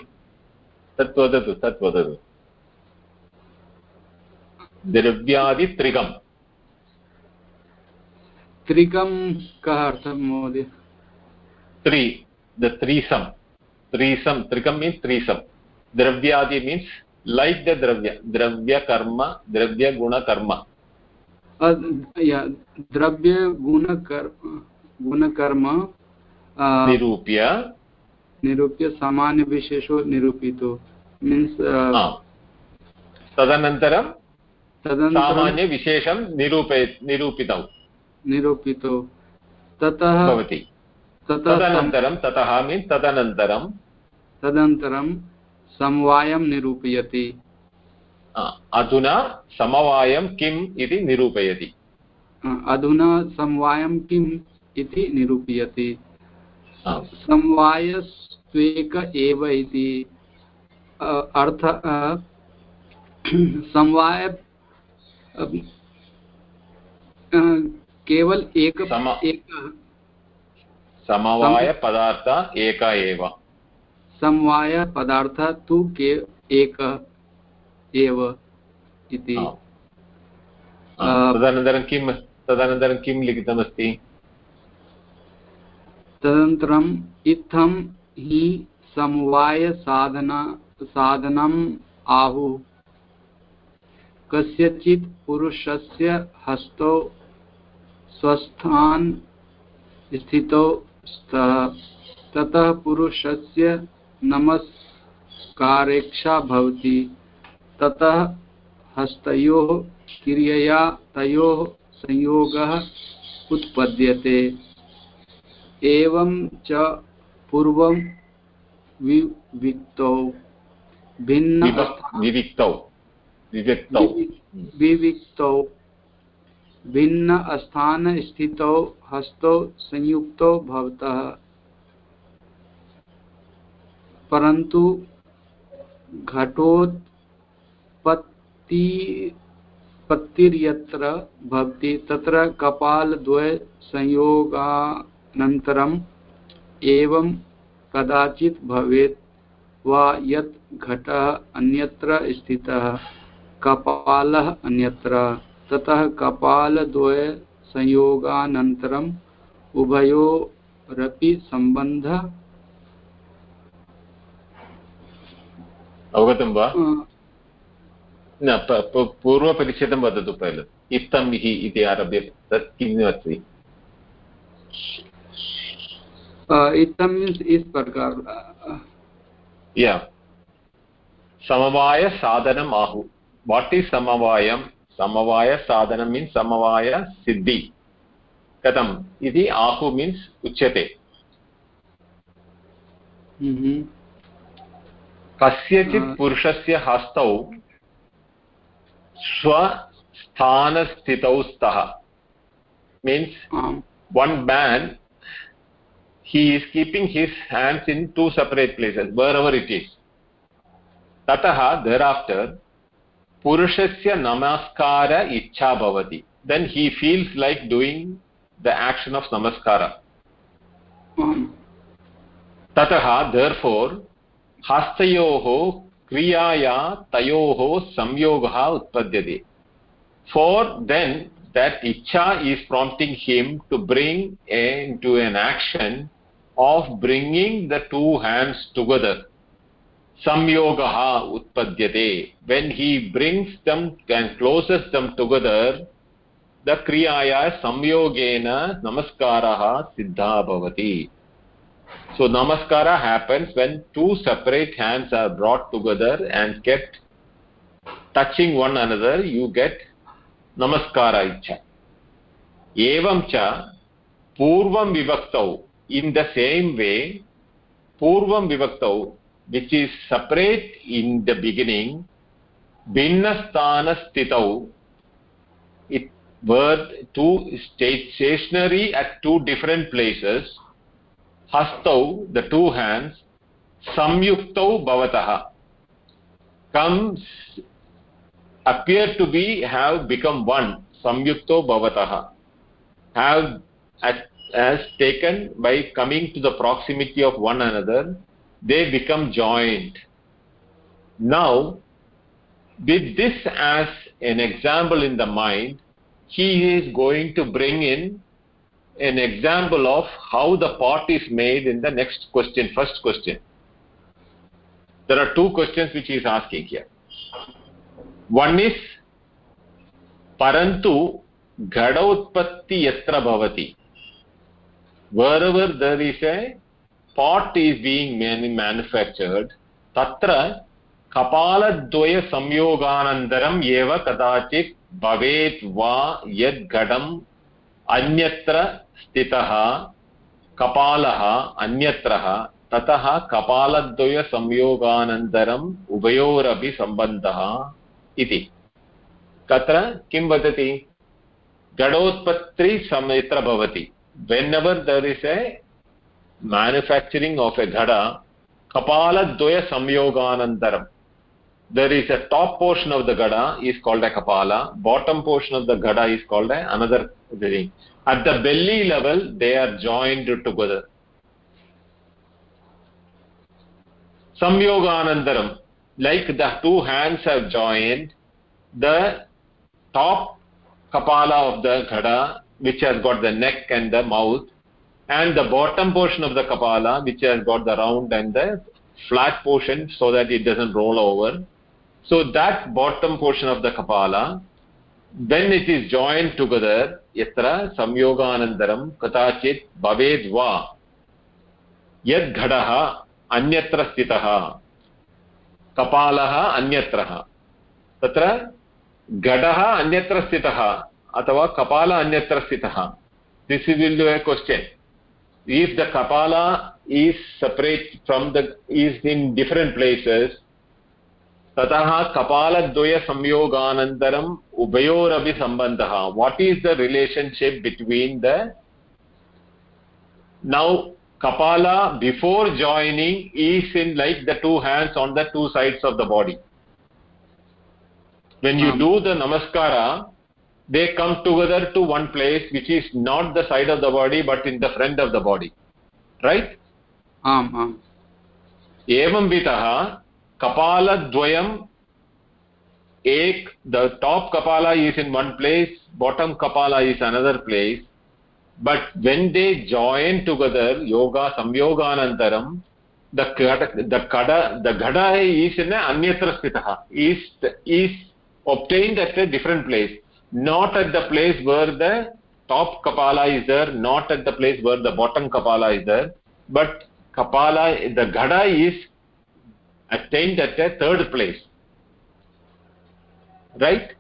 तत् वदतु तत् वदतु। द्रव्यादित्रिकं त्रिकं कः अर्थः महोदय? त्रि द त्रीसम्। त्रीसम् त्रिकं मीन्स् त्रीसम् द्रव्यादि मीन्स् लैक् द द्रव्य द्रव्यकर्म द्रव्यगुणकर्म द्रव्य गुणकर्म निरूप्य। निरूप्य सामान्यविशेषो निरूपितो। मीन्स् तदनन्तरं सामान्यविशेषं निरूपय निरूपितौ। निरूपितो। ततः भवति। तदनन्तरं ततः मीन्स् तदनन्तरं। तदनन्तरं समवायं निरूपयति। अधुना समवायं किम् इति निरूपयति। अधुना समवायं किम् इति निरूपयति। समवायस्त्वेक एव इति अर्थ समवाय केवल एक समवायपदार्थ एक एव। समवायपदार्थ तु के एक एव इति। तदनन्तरं किं तदनन्तरं किं लिखितमस्ति? तदनन्तरम् इत्थं हि समवायसाधना साधनम् आहुः। कस्यचित् पुरुषस्य हस्तौ स्वस्थान् स्थितौ स्तः ततः पुरुषस्य नमस्कारेक्षा भवति। ततः हस्तयोः क्रियया तयोः संयोगः उत्पद्यते। एवं च पूर्वं विविक्तौ। भिन्न विविक्तौ। विविक्तौ। विविक्तौ। भिन्न स्थानस्थितौ हस्तौ संयुक्तौ भवतः। परन्तु घटोत्पत्ति पत्तिर्यत्र भवति, तत्र कपालद्वयसंयोगानन्तरम् एवं कदाचित् भवेत् वा यत् घटः अन्यत्र स्थितः, कपालः अन्यत्र। ततः कपालद्वयसंयोगानन्तरम् उभयोरपि सम्बन्धः अवगतं वा? न पूर्वपरिच्छेदं वदतु पैल इत्थं हि इति आरभ्य तत् किम् अस्ति? इत्थं मीन्स् इस् प्रकार या समवायसाधनम् आहु वाट् इस् समवायं समवायसाधनं मीन्स् समवायसिद्धि कथम् इति आहु मीन्स् उच्यते कस्यचित् हाँ। पुरुषस्य हस्तौ स्वस्थानस्थितौ स्तः। Means one man he is keeping his hands in two separate places wherever it is ततः देर् आफ्टर् पुरुषस्य नमस्कार इच्छा भवति। Then he feels like doing the action of नमस्कार ततः देर् फोर् हस्तयोः क्रियाया तयोः संयोगः उत्पद्यते. फोर् देन् देट् इच्छा is prompting him to bring a to an action of bringing the two hands together संयोगः उत्पद्यते. When he brings them and closes them together the क्रियाया संयोगेन नमस्कारः सिद्धः भवति. So namaskara happens when two separate hands are brought together and kept touching one another you get namaskara icha evam cha purvam vivaktau in the same way purvam vivaktau which is separate in the beginning bhinnasthana stitau it were two stationary at two different places hastau the two hands samyuktau bhavatah comes appear to be have become one samyukto bhavatah have as taken by coming to the proximity of one another they become joined. Now with this as an example in the mind he is going to bring in an example of how the pot is made in the next question first question there are two questions which he is asking here one is parantu ghada utpatti yatra bhavati wherever there is a pot is being manufactured tatra कपालद्वय संयोगानन्तरम् एव कदाचित् भवेत् वा यद् घटम् अन्यत्र स्थितः, कपालः, अन्यत्रः, ततः कपालद्वयसंयोगानन्तरम् उभयोरपि सम्बन्धः इति। तत्र किं वदति? घटोत्पत्ति यत्र भवति when there is a a ghada kapala dvaya samyoganantaram there is a top portion of the ghada is called a kapala. Bottom portion of the ghada is called a another thing. At the belly level they are joined together. Samyoganantaram like the two hands have joined the top kapala of the ghada which has got the neck and the mouth and the bottom portion of the kapala which has got the round and the flat portion so that it doesn't roll over so that bottom portion of the kapala when it is joined together yatra samyoganandaram katachit bhaved va yad ghadaha anyatra sthitah कपालः अन्यत्रः तत्र घटः अन्यत्र स्थितः अथवा कपाल अन्यत्र स्थितः this is will do a question if the kapala is separate from the is in different places ततः कपालद्वयसंयोगानन्तरम् उभयोरपि सम्बन्धः. What is the relationship between the now कपाल before joining is in like the two hands on the two sides of the body when you do the नमस्कार they come together to one place which is not the side of the body but in the front of the body right एवं वितः kapaladvayam ek the top kapala is in one place bottom kapala is another place but when they join together yoga samyoganantaram the kada the kada the gada is in anyatra sthitah is is obtained at a different place not at the place where the top kapala is there not at the place where the bottom kapala is there but kapala the gada is attained at a third place right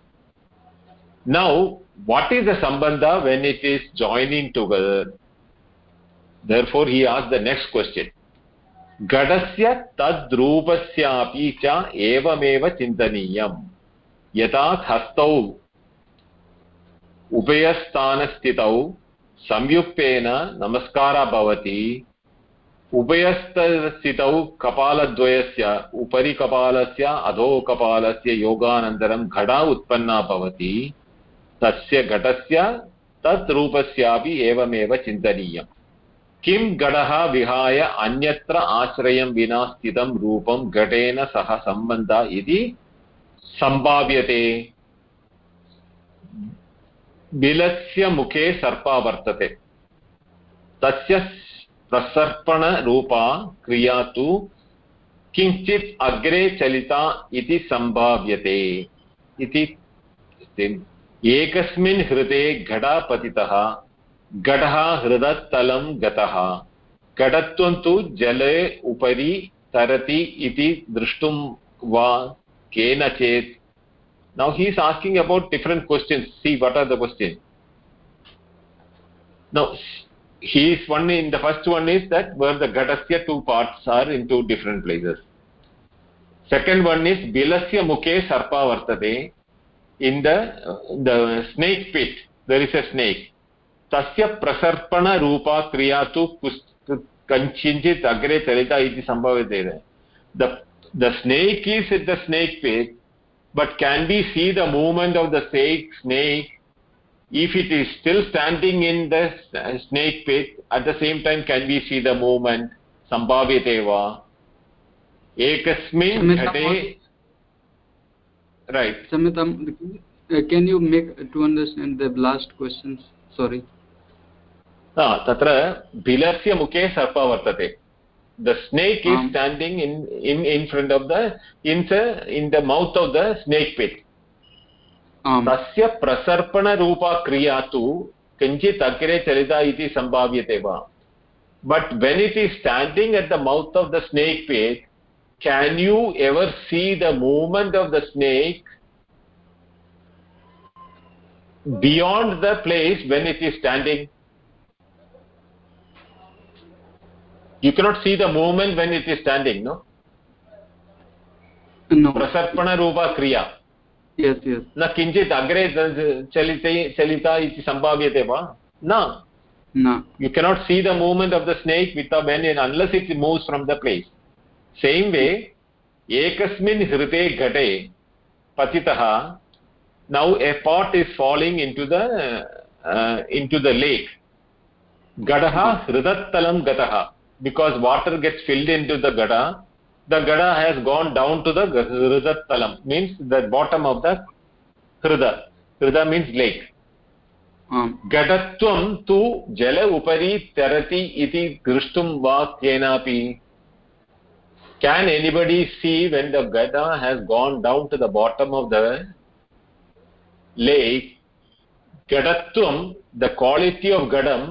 now what is the sambandha when it is joining together therefore he asked the next question घटस्य तद्रूपस्यापि च एवमेव चिन्तनीयम् यथा हस्तौ उभयस्थानस्थितौ संयुक्तेन नमस्कारः भवति उभयस्थस्थितौ कपालद्वयस्य, उपरि कपालस्य, अधो कपालस्य योगानन्तरं घटा उत्पन्ना भवति। तस्य घटस्य, तत् रूपस्यापि एवमेव चिन्तनीयम्। किं घटः विहाय अन्यत्र आश्रयं विना स्थितं रूपं घटेन सह सम्बन्धः इति सम्भाव्यते। बिलस्य मुखे सर्पा वर्तते। तस्य प्रसर्पणरूपा क्रिया तु किञ्चित् अग्रे चलिता इति सम्भाव्यते इति एकस्मिन् हृदे घटः पतितः घटः हृदत्तलं गतः। घटत्वं तु जले उपरि तरति इति द्रष्टुं वा केन चेत् now he is asking about different questions. See, what are the questions? Now he is one in the first one is that where the ghatasya two parts are in two different places second one is bilasya mukhe sarpa vartate in the the snake pit there is a snake तस्य प्रसर्पणरूपा क्रिया तु कञ्चित् अग्रे चलिता इति सम्भवते the the snake is at the snake pit but can we see the movement of the snake snake if it is still standing in the snake pit at the same time can we see the movement sambhavyate va ekasmin ghate right samitam can you make to understand the last questions sorry तत्र बिलस्य मुखे सर्प वर्तते the snake is standing in in in front of the in the in the mouth of the snake pit तस्य प्रसर्पणरूपा क्रिया तु किञ्चित् अग्रे चलिता इति सम्भाव्यते वा? But when it is standing at the mouth of the snake but can you ever see the movement of the snake beyond the place when it is standing you cannot see the movement when it is standing no प्रसर्पणरूपा क्रिया न किञ्चित् अग्रे चलिते चलिता इति सम्भाव्यते वा न you cannot see the movement of the snake with unless it moves from the place same way एकस्मिन् हृदे घटे पतितः now a pot is falling into the into the lake घटः हृदत्तलं गतः because water gets filled into the घट the gada has gone down to the hridat talam means the bottom of the hrida hrida means lake गडत्वं तु जल उपरि तरति इति दृष्टुं वा केनापि can anybody see when the gada has gone down to the bottom of the lake gadatvam the quality of gadam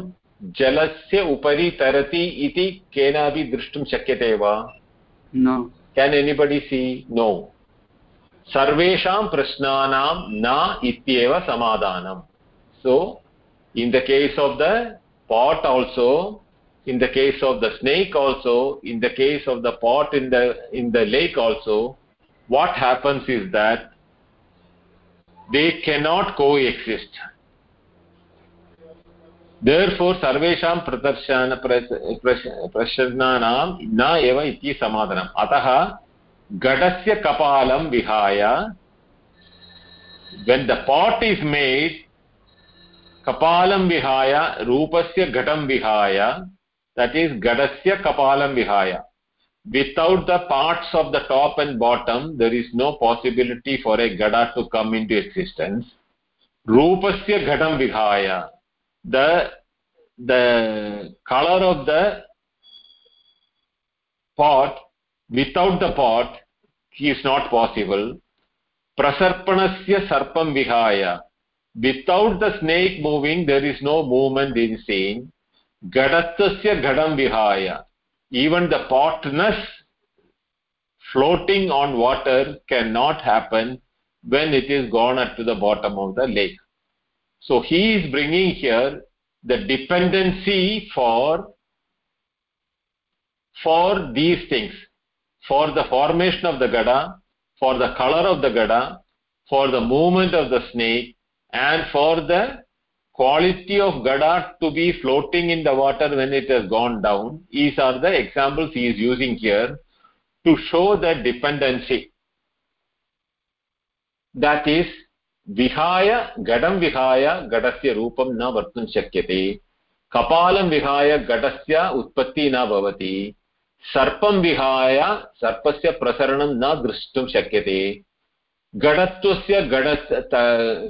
जलस्य उपरि तरति इति केनापि द्रष्टुं शक्यते वा no. Can anybody see? No. Sarvesham prashnanam na ityeva samadanam so in the case of the pot also in the case of the snake also in the case of the pot in the in the lake also what happens is that they cannot coexist. Therefore सर्वेषां प्रदर्शन प्रश्नानां न एव इति समाधानम् अतः घटस्य कपालं विहाय when the pot is made kapalam vihaya rupasya ghatam vihaya that is gadasya kapalam vihaya without the parts of the top and bottom there is no possibility for a gada to come into existence rupasya ghatam vihaya the the color of the pot without the pot is not possible. Prasarpanasya sarpam vihaya. Without the snake moving there is no movement in seen gadatasya gadam vihaya. Even the potness floating on water cannot happen when it is gone up to the bottom of the lake so he is bringing here the dependency for for these things. For the formation of the gada for the color of the gada for the movement of the snake and for the quality of gada to be floating in the water when it has gone down. These are the examples he is using here to show the dependency. That is विहाय घटं विहाय घटस्य रूपं न वर्तुं शक्यते। कपालं विहाय घटस्य उत्पत्तिः न भवति। सर्पं विहाय, सर्पस्य प्रसरणं न द्रष्टुं शक्यते। घटत्वस्य घट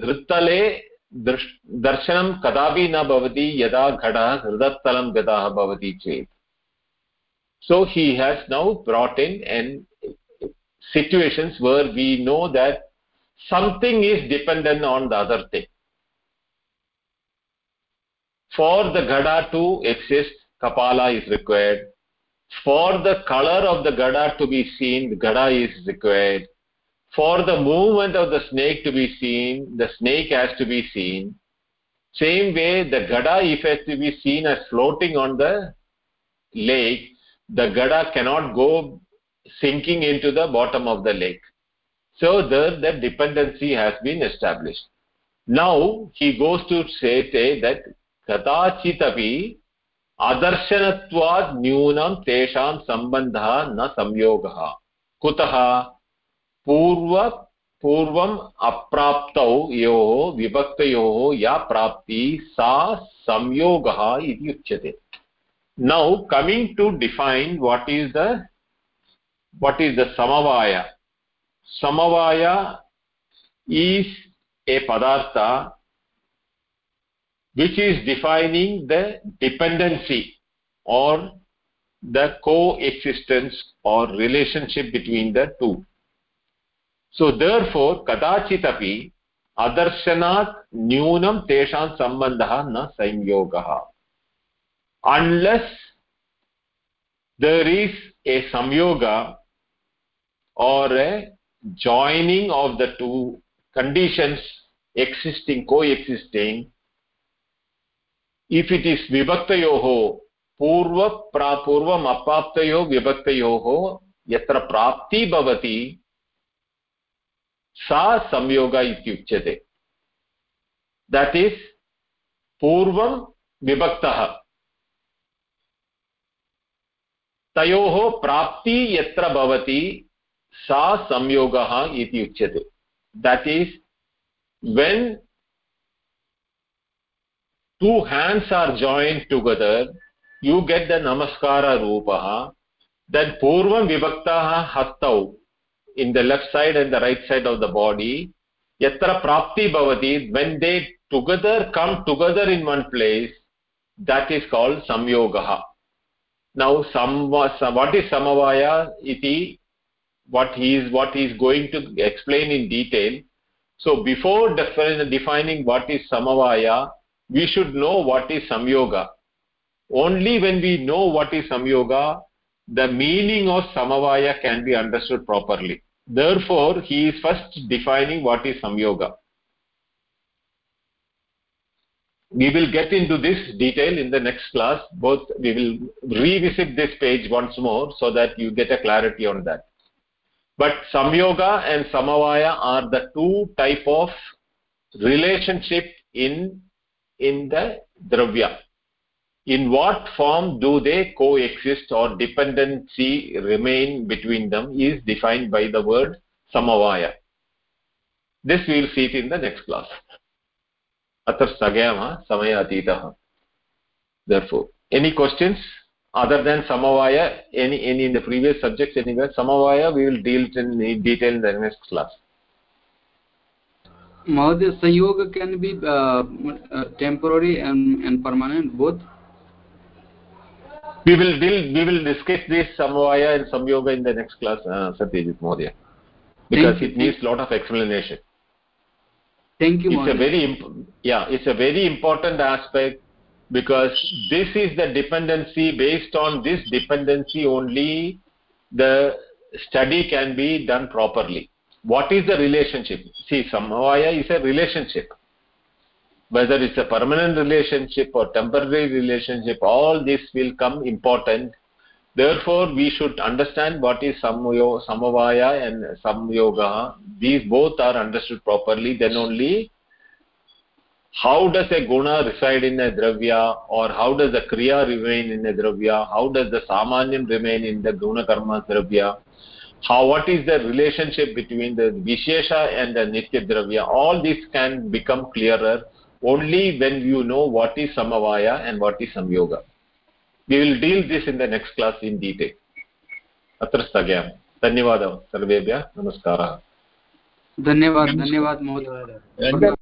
हृत्तले दर्शनं कदापि न भवति, यदा घटः हृदस्थलं गतः भवति चेत्। So, he has now brought in and situations where we know that something is dependent on the other thing. For the gada to exist kapala is required. For the color of the gada to be seen the gada is required. For the movement of the snake to be seen the snake has to be seen. Same way the gada if has to be seen as floating on the lake the gada cannot go sinking into the bottom of the lake so the, the dependency has been established. Now he goes to say, say that कदाचित् अपि अदर्शनत्वात् न्यूनं तेषां सम्बन्धः न संयोगः कुतः पूर्व पूर्वम् अप्राप्तौ योः विभक्तयोः या प्राप्ति सा संयोगः इति उच्यते now coming to define what is the what is the samavaya. समवाय इज़ ए पदार्थ which is defining the dependency और द को एक्सिस्टेंस और relationship between the two so therefore कदाचित अभी अदर्शनात् न्यूनम तेषां संबंधः न संयोग unless there is a samyoga or joining of the two conditions existing, coexisting, if it is विभक्तयोः पूर्व पूर्वम् अप्राप्तयोः विभक्तयोः यत्र प्राप्ति भवति सा संयोग इत्युच्यते दट् इस् पूर्वं विभक्तः तयोः प्राप्ति यत्र भवति सा संयोगः इति उच्यते। That is when two hands are joint together you get the नमस्काररूपः then पूर्वं विभक्ताः हस्तौ in the left side and the right side of the body यत्र प्राप्तिः भवति when they together come together in one place that is called संयोगः now सम् what is समवाय इति what he is what he is going to explain in detail. So before defining what is samavaya we should know what is samyoga. Only when we know what is samyoga the meaning of samavaya can be understood properly. Therefore he is first defining what is samyoga. We will get into this detail in the next class. Both we will revisit this page once more so that you get a clarity on that but samyoga and samavaya are the two type of relationship in in the dravya in what form do they coexist or dependency remain between them is defined by the word samavaya this we will see it in the next class अत्र स्थगयामः समय अतीतः therefore any questions Other than samavaya any any in the previous subjects anywhere samavaya we will deal in detail in the next class Mahodaya, Sanyoga can be uh, uh, temporary and, and permanent, both? We will deal, we will discuss this Samvaya and Samyoga in the next class, uh, Satyajit Mahodaya. Because Thank it you. needs a lot of explanation. Thank you, It's a very, yeah, it's a very important aspect because this is the dependency, based on this dependency only the study can be done properly. What is the relationship? See samavaya is a relationship. Whether it's a permanent relationship or temporary relationship all this will come important. Therefore we should understand what is samavaya and samyoga these both are understood properly. Then only how does a guna reside in a dravya or how does the kriya remain in a dravya how does the samanyam remain in the guna karma dravya how what is the relationship between the vishesha and the nitya dravya all this can become clearer only when you know what is samavaya and what is samyoga we will deal this in the next class in detail अत्र स्थगयामि धन्यवादः सर्वेभ्यः नमस्कारः धन्यवाद धन्यवाद महोदय